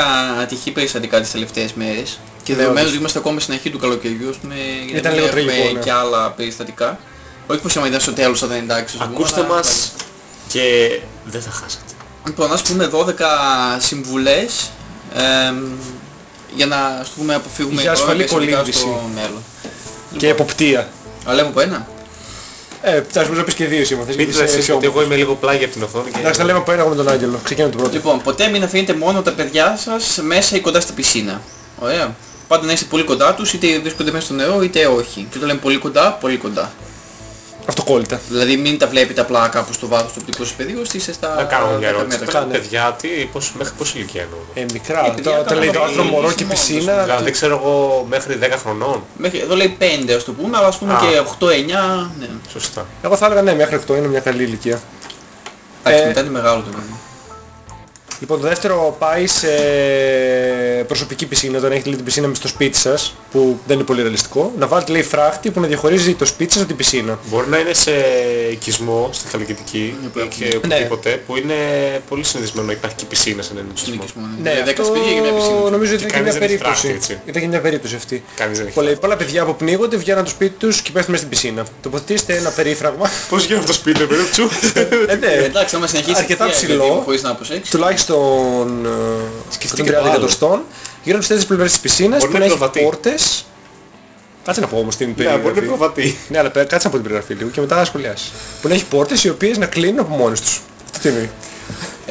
ατυχή περιστατικά τις τελευταίες μέρες και Ναι, δεδομένου όντως. ότι είμαστε ακόμα στην αρχή του καλοκαιριού, ας πούμε, για Ήταν να μην λίγο έχουμε τραγικό, ναι. και άλλα περιστατικά. Όχι πως άμα ήταν στο τέλος θα δεν είναι εντάξει. ας πούμε, Ακούστε αλλά- μας και δεν θα χάσετε. Λοιπόν, ας πούμε 12 συμβουλές εμ, για να ας πούμε αποφύγουμε Για ασφαλή περιστατικά κολύμβηση. στο μέλλον. Και εποπτεία. Αλλά λέμε από ένα. Ε, θα μπορείς να πεις και δύο σήμερα. θες, Πείτε γιατί είσαι εσείς πιο- ότι εγώ είμαι λίγο πλάγι από την οθόνη και... Εντάξει, θα λέμε από ένα εγώ με τον Άγγελο. Ξεκινάμε το πρώτο. Λοιπόν, ποτέ μην αφήνετε μόνο τα παιδιά σας μέσα ή κοντά στη πισίνα. Ωραία. Πάντα να είστε πολύ κοντά τους, είτε βρίσκονται μέσα στο νερό είτε όχι. Και το λέμε πολύ κοντά, πολύ κοντά. Αυτοκόλλητα. Δηλαδή μην τα βλέπετε απλά κάπου στο βάθος του οπτικού σου πεδίου, είστε στα Να κάνω μια 10 ερώτηση. μέτρα. Κάνε. Παιδιά, τι, πώς, μέχρι πόση ηλικία εννοώ. Ε, Ε, μικρά. παιδιά, Τώρα τα λέει το καλά, άρθρο ε, μωρό είσαι και μόνος, πισίνα. Δηλαδή ξέρω εγώ μέχρι 10 χρονών. Μέχρι, εδώ λέει 5 ας το πούμε, αλλά ας πούμε Α. και 8-9, ναι. Σωστά. Εγώ θα έλεγα ναι, μέχρι 8 είναι μια καλή ηλικία. Εντάξει, Ε, μετά είναι μεγάλο το παιδί. Λοιπόν, το δεύτερο πάει σε προσωπική πισίνα, όταν έχετε λέει, την πισίνα μες στο σπίτι σας, που δεν είναι πολύ ρεαλιστικό. Να βάλετε λέει φράχτη που να διαχωρίζει το σπίτι σας από την πισίνα. Μπορεί να είναι σε οικισμό, στη Χαλκιδική Ναι, και οπουδήποτε που είναι πολύ συνηθισμένο να υπάρχει και πισίνα σε έναν οικισμό. Συνοικισμό, Ναι, ναι. 10 αυτό σπίτια και μια πισίνα. νομίζω ότι Και ήταν και κανείς μια δεν έχει περίπτωση. φράχτη, έτσι. Ήταν και μια περίπτωση αυτή. Κανείς δεν έχει. Πολλά, πολλά παιδιά που πνίγονται βγαίνουν από το σπίτι τους και πέφτουν μέσα στην πισίνα. Τοποθετήστε ένα περίφραγμα. Πώς γίνεται το σπίτι, παιδί τσου. ε, ναι, Ε, εντάξει, άμα συνεχίσει αρκετά αυτή η ψηλό. παιδί μου χωρίς να προσέξεις. τουλάχιστον ε, Σκεφτείτε των και το 30 άλλο. εκατοστών γύρω από τις τέσσερις πλευρές της πισίνας Μπορεί που να να έχει προβατεί. πόρτες. Κάτσε να πω όμως την Ναι, μπορεί να περιγραφή. προβατεί. Ναι, αλλά πέ- κάτσε να πω την περιγραφή λίγο και μετά θα σχολιάσεις. Που να έχει πόρτες οι οποίες να κλείνουν από μόνες τους. Τι εννοεί.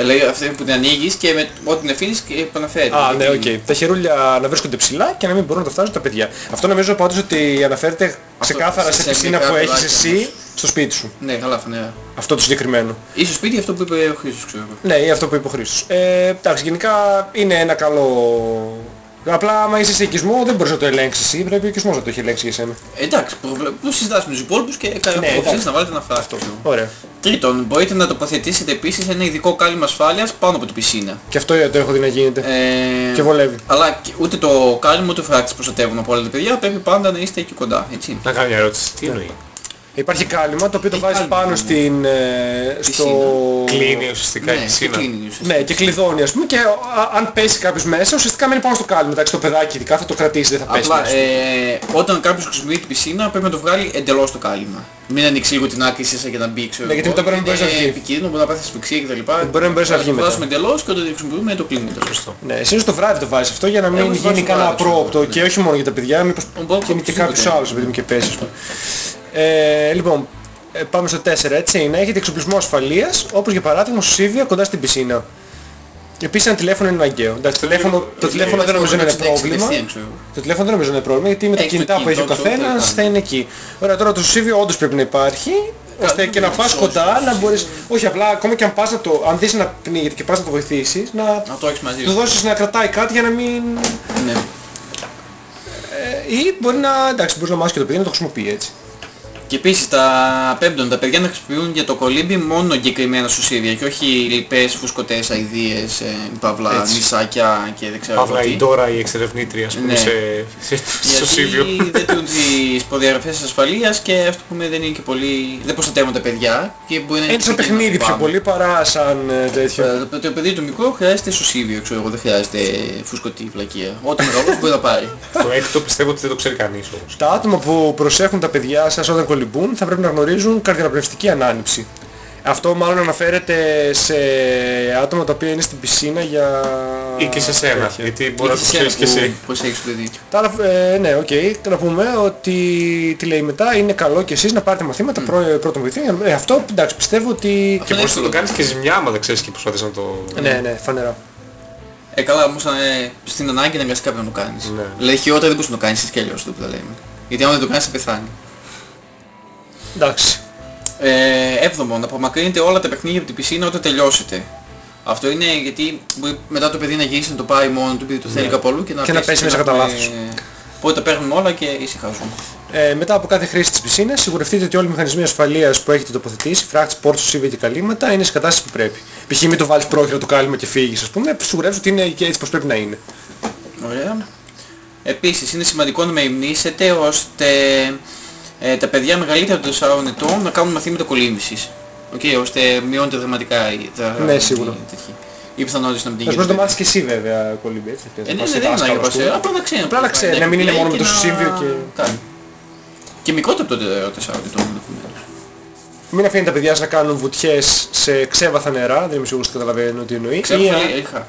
Ε, λέει αυτή που την ανοίγεις και με ό,τι την αφήνεις και επαναφέρεις. Α, ναι, οκ. Τα χερούλια να βρίσκονται ψηλά και να μην μπορούν να το φτάσουν τα παιδιά. Αυτό νομίζω πάντως ότι αναφέρεται ξεκάθαρα σε σε πισίνα μικρά που έχεις παιδάκια εσύ στο σπίτι σου. Ναι, καλά φανερά. Αυτό το συγκεκριμένο. Ή στο σπίτι αυτό που είπε ο Χρήστος, ξέρω εγώ. Ναι, ή αυτό που είπε ο Χρήστος. Ε, εντάξει, γενικά είναι ένα καλό... Απλά άμα είσαι σε οικισμό δεν μπορείς να το ελέγξεις εσύ, πρέπει ο οικισμός να το έχει ελέγξει για σένα. Εντάξει, προβλε- πώς συζητάς με τους υπόλοιπους και Ναι, ναι, εντάξει. να βάλετε ένα φράχτη. Ωραία. Τρίτον, μπορείτε να τοποθετήσετε επίσης ένα ειδικό κάλυμα ασφάλειας πάνω από την πισίνα. Και αυτό το έχω δει να γίνεται. Ε, Και βολεύει. Αλλά και ούτε το κάλυμα ούτε ο φράκτης προστατεύουν από όλα τα παιδιά, πρέπει πάντα να είστε εκεί κοντά, έτσι. Να κάνω μια ερώτηση. Τι εννοεί; Υπάρχει κάλυμα το οποίο το Έχει βάζει κάλυμα, πάνω ναι. στην, ε, στο... Κλείνει ουσιαστικά η Ναι, και πισίνα. κλείνει ουσιαστικά. Ναι, και κλειδώνει ας πούμε και α, αν πέσει κάποιος μέσα ουσιαστικά μένει πάνω στο κάλυμα. Εντάξει, το παιδάκι ειδικά θα το κρατήσει, δεν θα πέσει Απλά μέσα. ε, όταν κάποιος χρησιμοποιεί την πισίνα πρέπει να το βγάλει εντελώς το κάλυμα. Μην ανοίξει λίγο την άκρη σας για να μπει ξέρω Ναι, γιατί εγώ. μετά πρέπει να μπορείς να Είναι βγει. επικίνδυνο, μπορεί να πάθεις ασφυξία κτλ. Μπορεί να μπορείς να βγει Το μετά. βάζουμε εντελώς και όταν το χρησιμοποιούμε το κλείνουμε. Σωστό. Ναι, εσύ το βράδυ το βάζεις αυτό για να μην Εγώ το βάζω γίνει το κανένα βράδυ, πρόοπτο ναι. και όχι μόνο για τα παιδιά, μήπως Μπορεί γίνει και οποιοδήποτε. κάποιος άλλος επειδή μου και πέσει. Ας πούμε. Ε, λοιπόν, ε, πάμε στο 4 έτσι. Να έχετε εξοπλισμό ασφαλείας, όπως για παράδειγμα στο Σίβια κοντά στην πισίνα. Επίσης ένα τηλέφωνο είναι αναγκαίο. Εντάξει, το τηλέφωνο, το τηλέφωνο δεν νομίζω να είναι πρόβλημα. Το τηλέφωνο δεν νομίζω να είναι πρόβλημα γιατί με τα Έχει το κινητά που έχει ο κινητό, ξέρω, καθένας τέλος θα είναι εκεί. Ωραία, τώρα το Σίβιο όντως πρέπει να υπάρχει ώστε δεν και να μπορεί να πας το κοντά σώσεις. να μπορείς... Όχι απλά ακόμα και αν πας να το... Αν δεις να πνίγεται και πας να το βοηθήσεις να Να το έχεις μαζί του σου. δώσεις να κρατάει κάτι για να μην... Ναι. Ε, ή μπορεί να... εντάξει μπορείς να μάθεις και το παιδί να το χρησιμοποιεί έτσι. Και επίσης τα πέμπτον, τα παιδιά να χρησιμοποιούν για το κολύμπι μόνο εγκεκριμένα σουσίδια και όχι λοιπές φουσκωτές αηδίες, ε, παύλα, Έτσι. νησάκια και δεν ξέρω εγώ Παύλα τι. η Ντόρα η εξερευνήτρια ας πούμε Ναι. σε, σε, στο Σίβιο. Γιατί δεν τηρούν τις προδιαγραφές ασφαλείας και αυτό που πούμε δεν είναι και πολύ... δεν προστατεύουν τα παιδιά και μπορεί να Είναι σαν και παιχνίδι να πιο πάμε. πολύ παρά σαν ε, τέτοιο. Ε, Το, το παιδί του μικρό χρειάζεται σωσίβιο, ξέρω εγώ, δεν χρειάζεται φουσκωτή βλακεία. Όταν μεγαλώσει μπορεί να πάρει. το έκτο πιστεύω ότι δεν το ξέρει κανείς όμως. Τα άτομα που προσέχουν τα παιδιά σας όταν κολυμπούν θα πρέπει να γνωρίζουν καρδιοαναπνευστική ανάνηψη. Αυτό μάλλον αναφέρεται σε άτομα τα οποία είναι στην πισίνα για... Ή και σε σένα, τέτοια. γιατί μπορεί να το Ή και ξέρεις και εσένα εσύ. που προσέχεις το παιδί; Τα άλλα, ε, ναι, οκ. Να πούμε ότι τι λέει μετά είναι καλό και εσείς να πάρετε μαθήματα πρω- πρώτων βοηθειών. για να- Ε, αυτό εντάξει πιστεύω ότι... Και Αυτό μπορείς να είναι το κάνεις και ζημιά άμα δεν ξέρεις και προσπαθείς να το... Ναι, ναι, φανερά. Ε, καλά, όμως ε, στην ανάγκη να αναγκαστικά πρέπει να το κάνεις. Ναι. Δηλαδή χειρότερα δεν μπορείς να το κάνεις έτσι κι αλλιώς, το που τα λέμε. Γιατί άμα δεν το κάνεις θα πεθάνει. Εντάξει. Ε, έβδομο, να απομακρύνετε όλα τα παιχνίδια από την πισίνα όταν τελειώσετε. Αυτό είναι γιατί μπορεί μετά το παιδί να γυρίσει να το πάρει μόνο του επειδή το θέλει κάπου αλλού και να, Και να πέσει μέσα κατά έχουμε- λάθος. Οπότε τα παίρνουμε όλα και ησυχάζουμε. Ε, μετά από κάθε χρήση της πισίνας, σιγουρευτείτε ότι όλοι οι μηχανισμοί ασφαλείας που έχετε τοποθετήσει, φράχτες, πόρτες, σίβια και καλύματα, είναι σε κατάσταση που πρέπει. Π.χ. μην το βάλεις πρόχειρα το κάλυμμα και φύγεις, ας πούμε, σιγουρεύεις ότι είναι και έτσι πως πρέπει να είναι. Ωραία. Επίσης είναι σημαντικό να μεριμνήσετε ώστε ε, τα παιδιά μεγαλύτερα των 4 ετών να κάνουν μαθήματα κολύμβησης. Οκ, ώστε μειώνεται δραματικά η, τα, Ναι, σίγουρα. η, τέτοια- η πιθανότητα να μην Να γίνει. μπορείς να το μάθεις και εσύ βέβαια κολύμπι, έτσι. Ε, δεν ναι, πας ναι, σε δεν είναι δάσκαλο, να ας πούμε. πας, απλά να ξέρει. Απλά να ξέρει, να μην είναι λέει μόνο με και το να σύμβιο και- κάνει. Και μικρότερο από το 4 ετών ενδεχομένως. Μην αφήνετε τα παιδιά σας να κάνουν βουτιές σε ξέβαθα νερά, δεν είμαι σίγουρος ότι καταλαβαίνω τι εννοεί. Ξέρω Ή, πολύ, αν- είχα.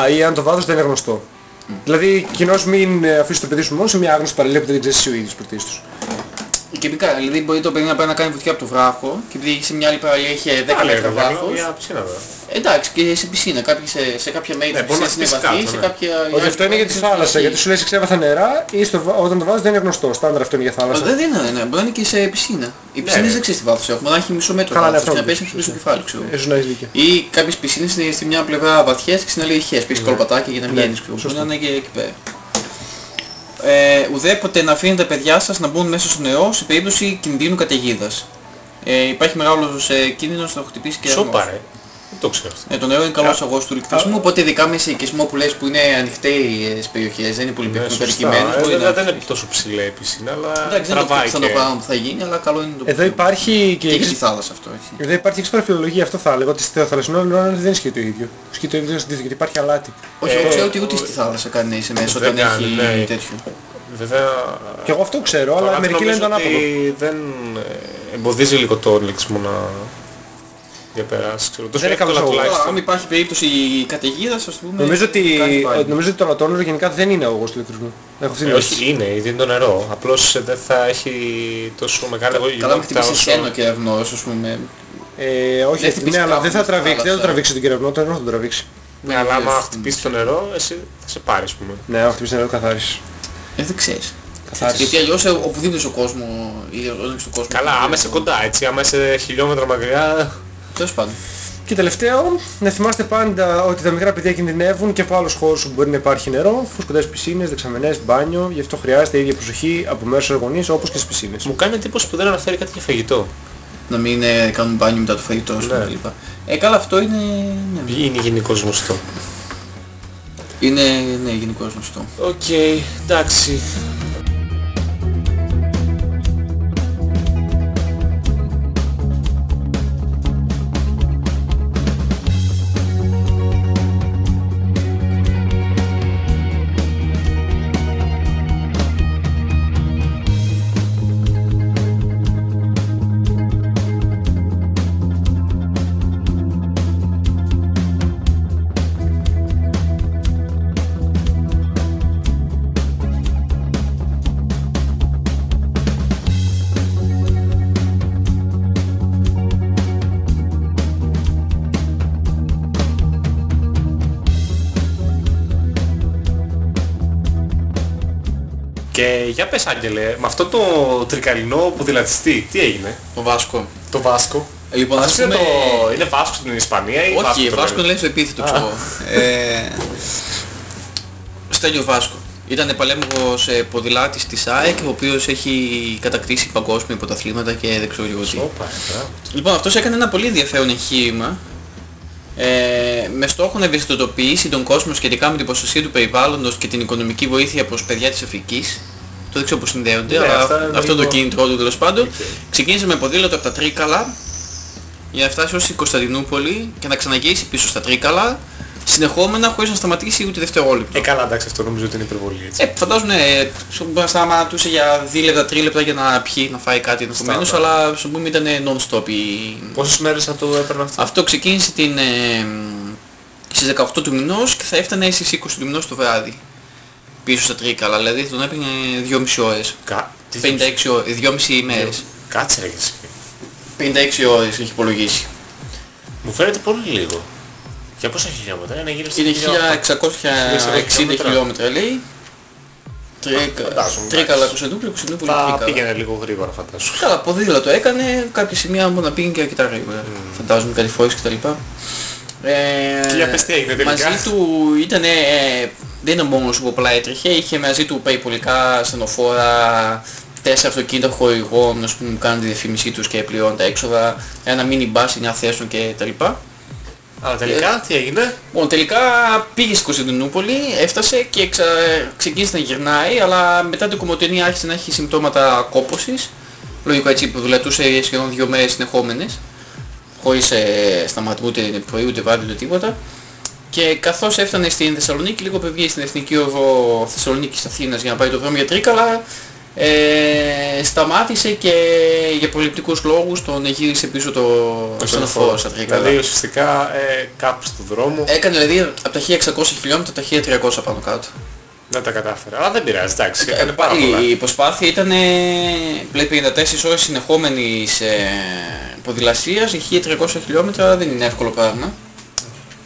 α, ή αν το βάθος δεν είναι γνωστό. Δηλαδή, κοινώς μην ε, αφήσεις το παιδί σου μόνος σε μια άγνωστη παραλία που δεν ξέρεις εσύ ο ίδιος πρωτίστως. Και μικρά, δηλαδή μπορεί το παιδί να πάει να κάνει βουτιά από το βράχο και επειδή σε μια άλλη παραλία είχε 10 Άλλα μέτρα έργα, βάθος. μια πισίνα βέβαια. Εντάξει και σε πισίνα, κάποιοι σε, σε κάποια μέρη Ναι, της μπορεί να πισίνας είναι χτυπήσει βαθύ, κάτω, σε ναι. κάποια... Όχι, αυτό είναι για τη θάλασσα, γιατί σου λέει σε ξέβαθα νερά ή στο, βα- όταν το βάζεις δεν είναι γνωστό. Στάνταρ αυτό είναι για Μα θάλασσα. δεν είναι, ναι, μπορεί να είναι και σε πισίνα. Οι πισίνες ναι. δεν ξέρεις τι βάθος έχουν, μπορεί να έχει μισό μέτρο Καλά, ναι, βάθος αυτό και να είναι. πέσει στο πίσω κεφάλι, ξέρω. Ίσως να έχεις δίκιο. Ή κάποιες πισίνες είναι στη μια πλευρά βαθιές και στην άλλη ηχές, πεις κολπατάκια για να Ναι, βγαίνεις, ξέρω. Μπορεί σωστό. να είναι και εκεί πέρα. Ε, ουδέποτε να αφήνετε τα παιδιά σας να μπουν μέσα στο νερό σε περίπτωση κινδύνου καταιγίδας. Ε, υπάρχει μεγάλος ε, κίνδυνος να χτυπήσει και Σοπα αρμός. ρε. Δεν το ξέρω αυτό. Ε, το νερό είναι καλός αγός του ηλεκτρισμού, οπότε ειδικά με σε οικισμό που λες που είναι ανοιχτές περιοχές, δεν είναι πολύ Ναι, σωστά. περιποιημένος, Ε, μπορεί βέβαια να... δεν είναι τόσο ψηλή η πισίνα, αλλά Εντάξει, δεν είναι το πιο τραβάει πιθανό και... πράγμα που θα γίνει, αλλά καλό είναι το Εδώ υπάρχει και... και για τη θάλασσα αυτό, έτσι. Εδώ υπάρχει εξπέρα φιλολογία, αυτό θα έλεγα, ότι στο θαλασσινό νερό δεν ισχύει το ίδιο. Ισχύει το ίδιο αντίθετο, γιατί υπάρχει αλάτι. Όχι, Ε, εγώ ξέρω ότι ούτε στη θάλασσα κάνει να είσαι μέσα δεν όταν κάνει, έχει ναι. τέτοιο. Βέβαια... Και εγώ αυτό ξέρω, αλλά αλλά μερικοί λένε το νομίζω ανάποδο. ότι δεν ε, εμποδίζει λίγο το ελεγξμό να διαπεράσει. Ξέρω. Το Δεν είναι σκέφτομαι καλός αγωγός. τουλάχιστον. Αν υπάρχει περίπτωση καταιγίδας, ας πούμε... Νομίζω ότι, κάνει πάλι. νομίζω ότι το αλατόνερο γενικά δεν είναι αγωγός του ηλεκτρισμού. Έχω αυτή την Ε, αίσθηση. όχι, είναι, ήδη είναι το νερό. Απλώς ε, δεν θα έχει τόσο μεγάλη Καλά με γογιμότητα χτυπήσει όσο... σένο και αυνός, ας πούμε. Ε, όχι, Δεν χτυπήσει ναι, αλλά δεν θα κάπου τραβήξει, στη δεν θα το θάλασσα. τραβήξει τον κεραυνό, το νερό θα τον τραβήξει. Ναι, αλλά άμα Ε, χτυπήσει το νερό, εσύ θα σε πάρει, ας πούμε. Ναι, άμα χτυπήσει νερό καθάρισες. Ε, δεν ξέρεις. Καθάρισες. Γιατί αλλιώς ε, οπουδήποτε στον κόσμος ή όταν στον κόσμος... Καλά, άμα είσαι κοντά, έτσι, άμα είσαι χιλιόμετρα μακριά... Τέλος πάντων. Και τελευταίο, να θυμάστε πάντα ότι τα μικρά παιδιά κινδυνεύουν και από άλλους χώρους που μπορεί να υπάρχει νερό, φουσκωτές πισίνες, δεξαμενές, μπάνιο, γι' αυτό χρειάζεται η ίδια προσοχή από μέρους της γονείς όπως και στις πισίνες. Μου κάνει εντύπωση που δεν αναφέρει κάτι για φαγητό. Να μην ε, κάνουν μπάνιο μετά το φαγητό, ας πούμε, Ναι. κλπ. Ε, καλά, αυτό είναι... Ναι. Είναι γενικώς γνωστός. Είναι, ναι, γενικώς γνωστός. Οκ, εντάξει. Και για πες Άγγελε, με αυτό το τρικαλινό ποδηλατιστή, τι έγινε; Το Βάσκο. Το Βάσκο. Λοιπόν, ας Αυτό είναι, πούμε... το... είναι Βάσκο στην Ισπανία ή Όχι, το Βάσκο λένε; λέει στο επίθετο, Α. ξέρω. εγώ. Ε, Στέλιο Βάσκο. Ήταν παλέμαχος ε, ποδηλάτης της ΑΕΚ, ο οποίος έχει κατακτήσει παγκόσμια πρωταθλήματα και δεν ξέρω λίγο τι. Όπα, ε, μπράβο. Λοιπόν, αυτός έκανε ένα πολύ ενδιαφέρον εγχείρημα ε, με στόχο να ευαισθητοποιήσει τον κόσμο σχετικά με την προστασία του περιβάλλοντος και την οικονομική βοήθεια προς παιδιά της Αφρικής. Το δεν ξέρω πώς συνδέονται, Ναι, αλλά αυτά είναι αυτό λίγο- το κίνητρο του τέλος πάντων. Οκ. Ξεκίνησε με ποδήλατο από τα Τρίκαλα για να φτάσει ως η Κωνσταντινούπολη και να ξαναγυρίσει πίσω στα Τρίκαλα συνεχόμενα χωρίς να σταματήσει ούτε δευτερόλεπτο. Ε, καλά, εντάξει, αυτό νομίζω ότι είναι υπερβολή έτσι. Ε, φαντάζομαι ε, σου μπορεί να σταματούσε για 2 λεπτά, 3 λεπτά για να πιει, να φάει κάτι ενδεχομένως, Στάμα. αλλά σου πούμε ήταν non-stop η... Πόσες μέρες θα το έπαιρνε αυτό; Αυτό ξεκίνησε την, ε, στις 18 του μηνός και θα έφτανε στις 20 του μηνός το βράδυ. Πίσω στα Τρίκαλα, δηλαδή τον έπαιρνε 2,5 ώρες. Κα... τι 56 ώρες, 2,5 ημέρες. Κάτσε ρε εσύ. 56 ώρες έχει υπολογίσει. Μου φαίνεται πολύ λίγο. Για πόσα χιλιόμετρα, είναι γύρω στα Είναι 1660 1660 χιλιόμετρα λέει. Τρίκα- Φαντάζομαι, Τρίκαλα εντάξει. Κωνσταντινούπολη, Κωνσταντινούπολη, Θα Τρίκαλα. πήγαινε λίγο γρήγορα φαντάσου. Καλά, ποδήλατο έκανε, κάποια σημεία μπορεί να πήγαινε και αρκετά γρήγορα. Φαντάζομαι κάτι φορές κτλ. Ε, Και για πες τι έγινε τελικά. Μαζί του ήταν, δεν είναι μόνος που απλά έτρεχε, είχε μαζί του περιπολικά στενοφόρα, τέσσερα αυτοκίνητα χορηγών, ας πούμε, που κάνουν τη διαφήμισή τους και πληρώνουν τα έξοδα, ένα mini bus 9 θέσεων κτλ. Αλλά τελικά τι έγινε; Λοιπόν, τελικά πήγε στην Κωνσταντινούπολη, έφτασε και ξα... ξεκίνησε να γυρνάει, αλλά μετά την κομμωτινή άρχισε να έχει συμπτώματα κόπωσης. Λογικό έτσι που δουλατούσε σχεδόν δύο μέρες συνεχόμενες, χωρίς ε, σταματή ούτε πρωί ούτε βράδυ ούτε τίποτα. Και καθώς έφτανε στην Θεσσαλονίκη, λίγο πριν βγει στην Εθνική Οδό Θεσσαλονίκης Αθήνας για να πάει το δρόμο για Τρίκαλα, ε, σταμάτησε και για προληπτικούς λόγους τον γύρισε πίσω το, το στενοφόρο στα Τρίκαλα. Δηλαδή ουσιαστικά ε, κάπου του δρόμου Έκανε δηλαδή από τα 1600 χιλιόμετρα τα 1300 πάνω κάτω. Δεν τα κατάφερα. Αλλά δεν πειράζει, εντάξει, έκανε πάρα πολλά. Πάλι η προσπάθεια ήταν πλέον 54 ώρες συνεχόμενης ε, ποδηλασίας, η 1300 χιλιόμετρα δεν είναι εύκολο πράγμα.